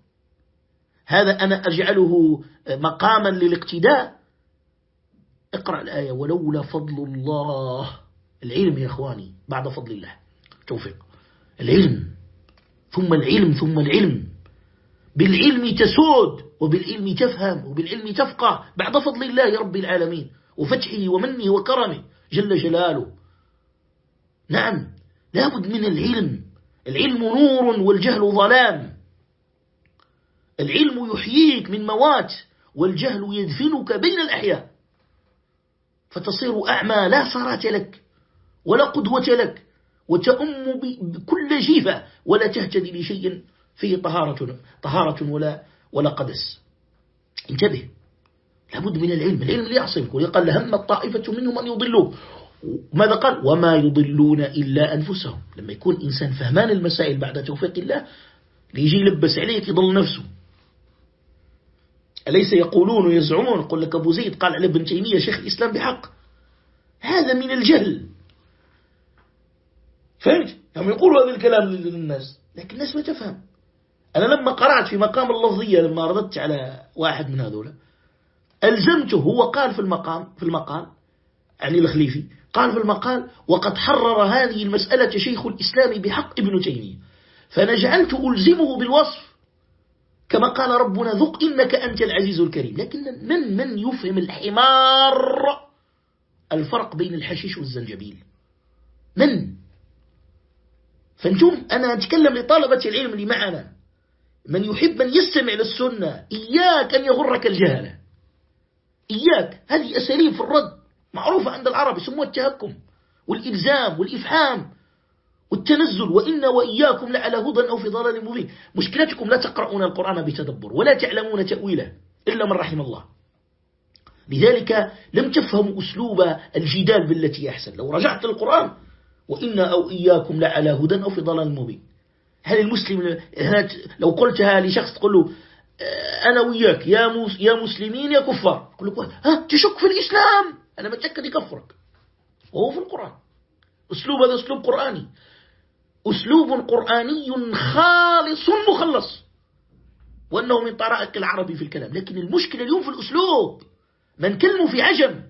هذا أنا أجعله مقاما للاقتداء. اقرأ الآية ولولا فضل الله. العلم يا أخواني بعد فضل الله. توفيق. العلم. ثم العلم ثم العلم. بالعلم تسود. وبالعلم تفهم وبالعلم تفقه. بعد فضل الله رب العالمين. وفتحه ومنه وكرمه جل جلاله. نعم لابد من العلم. العلم نور والجهل ظلام. العلم يحييك من موات والجهل يدفنك بين الأحياء. فتصير أعمى لا صارت لك ولا قدوة لك وتأم بكل جيفة ولا تهتدي لشيء فيه طهارة, طهارة ولا, ولا قدس انتبه. لابد من العلم. العلم ليعصمك ويقال هم الطائفة منهم أن يضلوه ماذا قال؟ وما يضلون إلا أنفسهم. لما يكون إنسان فهمان المسائل بعد توفيق الله ليجي يلبس عليك يضل نفسه. أليس يقولون ويزعمون؟ قل لك أبو زيد قال على ابن تيمية شيخ الإسلام بحق. هذا من الجهل. فهمت؟ هم يقولوا هذا الكلام للناس. لكن الناس ما تفهم. أنا لما قرأت في مقام اللفظية لما رددت على واحد من هذولا ألزمته هو قال في المقام في المقال يعني الخليفي قال في المقال وقد حرر هذه المسألة شيخ الإسلام بحق ابن تيمية. فنجعلت ألزمه بالوصف كما قال ربنا ذق إنك أنت العزيز الكريم. لكن من من يفهم الحمار الفرق بين الحشيش والزنجبيل؟ من؟ فأنتم أنا أتكلم لطلبة العلم اللي معنا من يحب أن يستمع للسنة إياك أن يغرك الجهلة إياك. هذه أساليب في الرد معروفة عند العرب يسموها التهكم والإلزام والإفهام والتنزل. وإن وإياكم لعلى هدى أو في ضلال مبين. مشكلتكم لا تقرؤون القرآن بتدبر ولا تعلمون تأويله إلا من رحم الله. لذلك لم تفهموا أسلوب الجدال بالتي أحسن. لو رجعت للقرآن وإن أو إياكم لعلى هدى أو في ضلال مبين. هل المسلم لو قلتها لشخص تقول له آه، أنا وياك يا يا مسلمين يا كفار. يقول لك ها تشك في الإسلام. أنا متأكد يكفرك. وهو في القرآن. أسلوب هذا أسلوب قرآني. أسلوب قرآني خالص مخلص. وأنه من طرائق العربي في الكلام. لكن المشكلة اليوم في الأسلوب. من كلمه في عجم.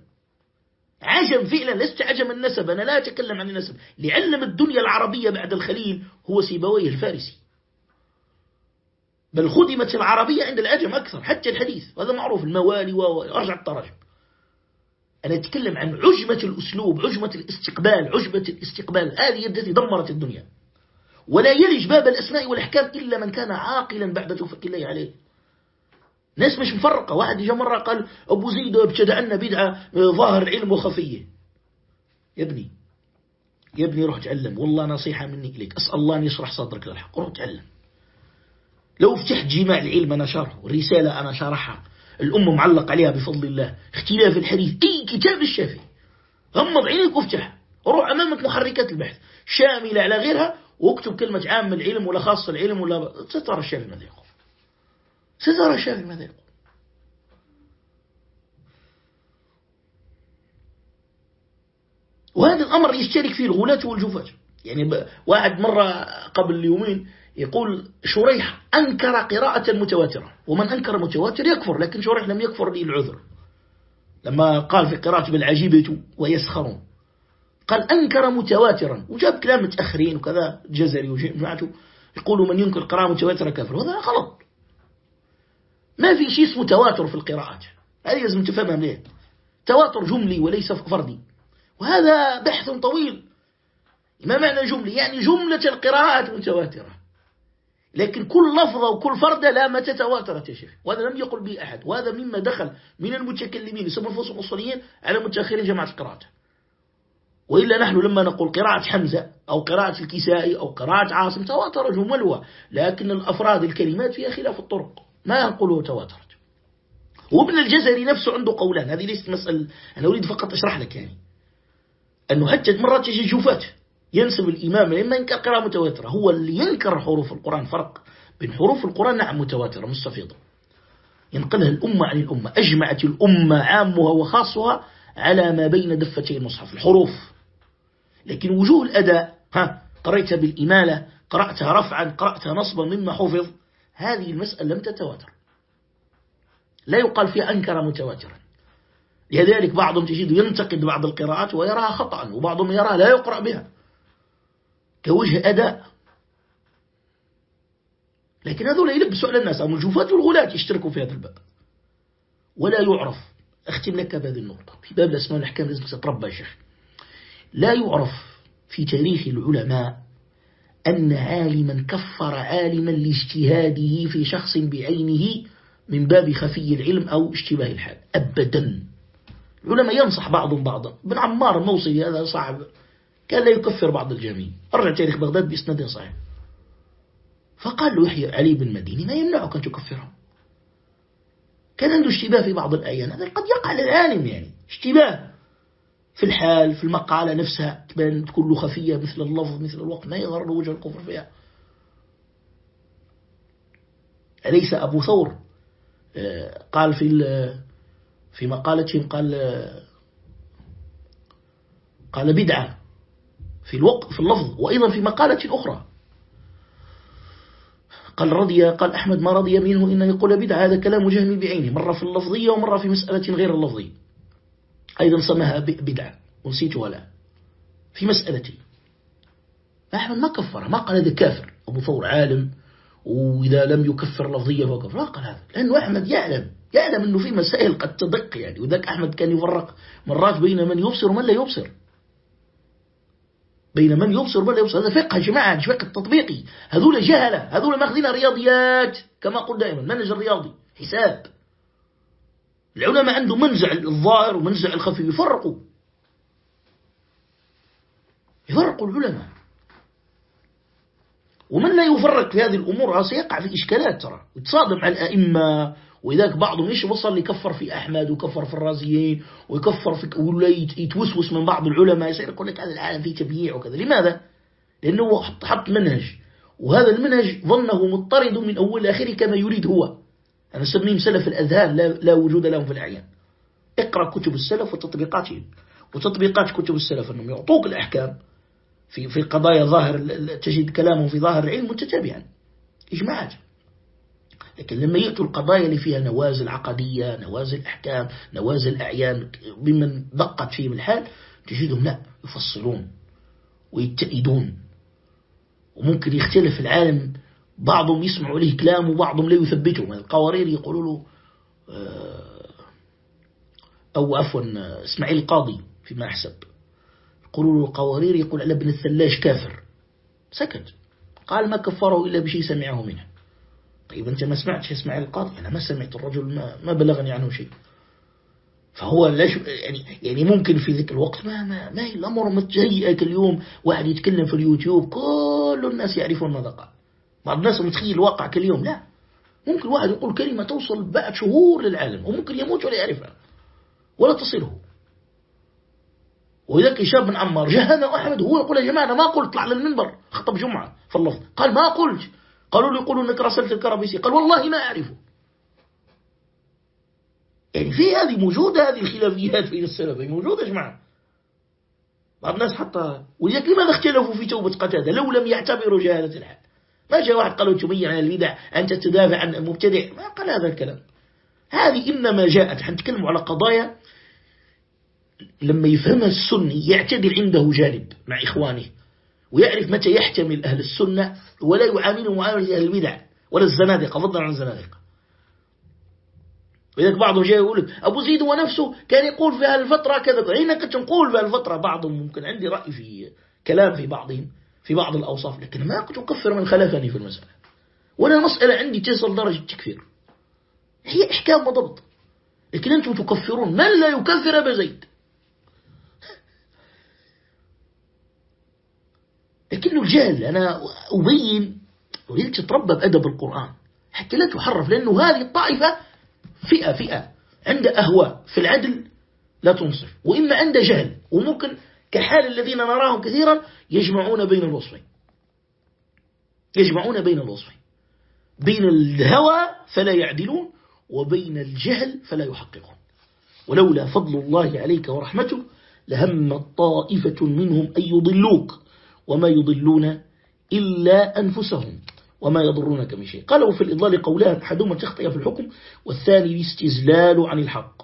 عجم فعلا لست عجم النسب أنا لا أتكلم عن النسب. لعلم الدنيا العربية بعد الخليل هو سيبويه الفارسي. بل خدمت العربية عند العجم أكثر حتى الحديث وهذا معروف الموالي وأرجع التراجم أنا أتكلم عن عجمة الأسلوب عجمة الاستقبال عجمة الاستقبال. هذه التي دمرت الدنيا. ولا يلج باب الأسماء والأحكام إلا من كان عاقلا بعد توفيق الله عليه. ناس مش مفرقة. واحد جاء مرة قال أبو زيد ابتدع لنا بدعة ظاهر العلم وخفية. يا ابني يا ابني روح تعلم. والله نصيحة مني إليك أسأل الله أن يشرح صدرك للحق. روح تعلم. لو فتحت جماع العلم أنا شرحه الرسالة أنا شرحها الأمة معلق عليها بفضل الله اختلاف الحديث أي كتاب الشافعي. غمض عينيك وافتح روح أمامك محركات البحث. شاملة على غيرها واكتب كلمة عام العلم ولا خاص العلم ولا سترى الشافعي ماذا يقول. سترى الشافعي ماذا يقول وهذا الأمر يشترك فيه الغلاة والجفاة يعني واحد مرة قبل يومين يقول شريح أنكر قراءة متواترة ومن أنكر متواتر يكفر لكن شريح لم يكفر لي العذر لما قال في قراءة بالعجيبة ويسخرون قال أنكر متواترا وجاب كلام متأخرين وكذا جزري وجماعته يقولوا من ينكر قراءة متواترة كافر وهذا غلط. ما في شيء اسمه تواتر في القراءات. هذه لازم تفهمها ليه تواتر جملي وليس فردي. وهذا بحث طويل. ما معنى جملي؟ يعني جملة القراءات متواترة. لكن كل لفظة وكل فردة لا ما تتواترت يا شيخ. وهذا لم يقل به أحد. وهذا مما دخل من المتكلمين يسمى الفصل الأصوليين على متأخرين جماعة القراءة وإلا نحن لما نقول قراءة حمزة أو قراءة الكسائي أو قراءة عاصم تواتر جملها. لكن الأفراد الكلمات فيها خلاف الطرق. ما ينقله تواترت وابن الجزري نفسه عنده قولان هذه ليست مسألة أنا أريد فقط أشرح لك يعني. أنه عدة مرات يجي جوفات ينسب الإمام إما ينكر قراءة متواترة. هو اللي ينكر حروف القرآن فرق بين حروف القرآن نعم متواترة مستفيضة. ينقلها الأمة عن الأمة أجمعت الأمة عامها وخاصها على ما بين دفتي المصحف الحروف. لكن وجوه الأداء ها قرأتها بالإمالة قرأتها رفعا قرأتها نصبا مما حفظ. هذه المسألة لم تتواتر. لا يقال فيها أنكر متواترا. لذلك بعضهم تجد ينتقد بعض القراءات ويراها خطأ وبعضهم يراها لا يقرأ بها. كوجه أداء. لكن هذول يلبسوا على الناس الجوفات والغلاة يشتركوا في هذا الباب. ولا يعرف. أختم لك بهذه النقطة. في باب الأسماء والأحكام لازم تتربى يا شيخ. لا يعرف في تاريخ العلماء أن عالما كفر عالما لاجتهاده في شخص بعينه من باب خفي العلم أو اشتباه الحال. أبدا. العلماء ينصح بعضهم بعضا. ابن عمار الموصلي هذا صاحب كان لا يكفر بعض الجميع. أرجع تاريخ بغداد بإسناد صحيح. فقال له يحيى علي بن مديني ما يمنعك أن تكفرهم كان عنده اشتباه في بعض الآيات هذا قد يقع للعالم يعني. اشتباه. في الحال في المقالة نفسها تبان تكون خفية مثل اللفظ مثل الوقت ما يظهر له وجه الكفر فيها. أليس أبو ثور؟ آه، قال في في مقالة قال قال بدعة في الوقت في اللفظ وأيضا في مقالة أخرى. قال رضي قال أحمد ما رضي منه إنه يقول بدعة هذا كلام جهمي بعينه مرة في اللفظية ومرة في مسألة غير اللفظية. أيضا سماها بدعة. ونسيت ولا. في مسألتي. أحمد ما كفر ما قال هذا كافر. أبو ثور عالم وإذا لم يكفر لفظية فكفر لا قال هذا. لأنه أحمد يعلم يعلم أنه في مسائل قد تدق يعني. وذاك أحمد كان يفرق مرات بين من يبصر ومن لا يبصر. بين من يبصر ومن لا يبصر. هذا فقه جماعة فقه التطبيقي هذول جهلة هذول ماخذين رياضيات. كما قلت دائما منهج الرياضي حساب. العلماء عنده منزع الظاهر ومنزع الخفي يفرقوا. يفرقوا العلماء. ومن لا يفرق في هذه الأمور سيقع في إشكالات ترى. يتصادم على الأئمة وإذاك بعضهم إيش وصل يكفر في أحمد وكفر في الرازيين ويكفر في ولا يتوسوس من بعض العلماء يصير يقول لك هذا العالم فيه تبييع وكذا. لماذا؟ لأنه حط منهج. وهذا المنهج ظنه مضطرد من أول لآخره كما يريد هو. أنا سميهم سلف الأذهان لا, لا وجود لهم في الأعيان. اقرأ كتب السلف وتطبيقاتهم. وتطبيقات كتب السلف أنهم يعطوك الأحكام في في قضايا ظاهر تجد كلامهم في ظاهر العلم متتابعا. إجماعات لكن لما يأتوا القضايا اللي فيها نوازل عقدية نوازل أحكام نوازل أعيان بمن دقت فيهم الحال تجدهم لا يفصلون ويتئدون وممكن يختلف العالم بعضهم يسمع له كلام وبعضهم لا يثبته القوارير يقولوا له آه، أو عفوا إسماعيل القاضي فيما أحسب. يقولوا له القوارير يقول على ابن الثلاج كافر. سكت. قال ما كفره إلا بشيء سمعه منه. طيب أنت ما سمعتش إسماعيل القاضي؟ أنا ما سمعت الرجل ما, ما بلغني عنه شيء. فهو ليش يعني يعني ممكن في ذيك الوقت ما ما ما الأمر متهيئة اليوم. واحد يتكلم في اليوتيوب كل الناس يعرفون ماذا قال بعض الناس متخيل الواقع كل يوم لا. ممكن واحد يقول كلمة توصل بعد شهور للعالم وممكن يموت ولا يعرفها ولا تصله. وذاك شاب من عمار جهنا أحمد هو يقول يا جماعة أنا ما قلت طلع للمنبر خطب جمعة في اللفظ قال ما قلت. قالوا له يقولوا أنك رسلت الكرابيسي. قال والله ما أعرفه. يعني في هذه موجودة هذه الخلافيات بين السلف موجودة يا جماعة. بعض الناس حتى ولذلك لماذا اختلفوا في توبة قتادة؟ لو لم يعتبروا جهالة الحال ما جاء واحد قالوا تبين عن البدع أنت تدافع عن المبتدع. ما قال هذا الكلام. هذه إنما جاءت حنتكلم على قضايا لما يفهمها السني يعتدل عنده جانب مع إخوانه ويعرف متى يحتمل أهل السنة ولا يعامله معاملة أهل البدع ولا الزنادقة فضلا عن الزنادقة. ولذلك بعضهم جاي يقول أبو زيد ونفسه كان يقول في هالفترة كذا أين كنت نقول في هالفترة بعضهم ممكن عندي رأي في كلام في بعضهم. في بعض الأوصاف لكن ما كنت أكفر من خلفني في المسألة. ولا مسألة عندي تصل درجة تكفير. هي إحكام وضبط. لكن أنتم تكفرون. من لا يكفر أبا زيد؟ الجهل أنا أبين أريد تتربى بأدب القرآن. حتى لا تحرف لأنه هذه الطائفة فئة فئة. عند أهواء في العدل لا تنصف. وإما عند جهل. وممكن كحال الذين نراهم كثيرا يجمعون بين الوصفين. يجمعون بين الوصفين. بين الهوى فلا يعدلون وبين الجهل فلا يحققون. ولولا فضل الله عليك ورحمته لهم طائفة منهم أن يضلوك وما يضلون إلا أنفسهم وما يضرونك من شيء. قالوا في الإضلال قولان أحدهما تخطئ في الحكم والثاني الاستزلال عن الحق.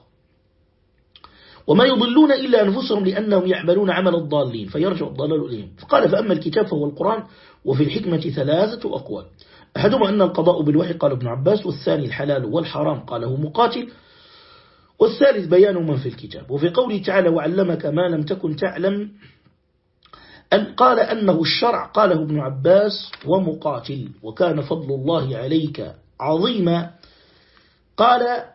وما يضلون إلا أنفسهم لأنهم يعملون عمل الضالين فيرجع الضلال إليهم. فقال فأما الكتاب فهو القرآن وفي الحكمة ثلاثة أقوال. أحدهما أن القضاء بالوحي قال ابن عباس والثاني الحلال والحرام قاله مقاتل والثالث بيان من في الكتاب. وفي قوله تعالى وعلمك ما لم تكن تعلم أن قال أنه الشرع قاله ابن عباس ومقاتل وكان فضل الله عليك عظيما. قال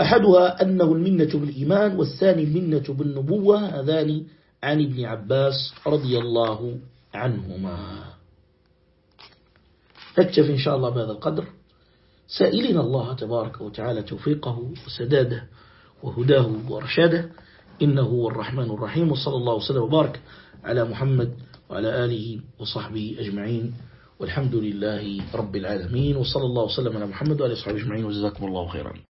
أحدها أنه المنة بالإيمان والثاني المنة بالنبوة هذان عن ابن عباس رضي الله عنهما. نكتف إن شاء الله بهذا القدر. سائلين الله تبارك وتعالى توفيقه وسداده وهداه ورشاده إنه هو الرحمن الرحيم وصلى الله وسلم وبارك على محمد وعلى آله وصحبه أجمعين. والحمد لله رب العالمين وصلى الله وسلم على محمد وعلى صحبه أجمعين. وجزاكم الله خيرا.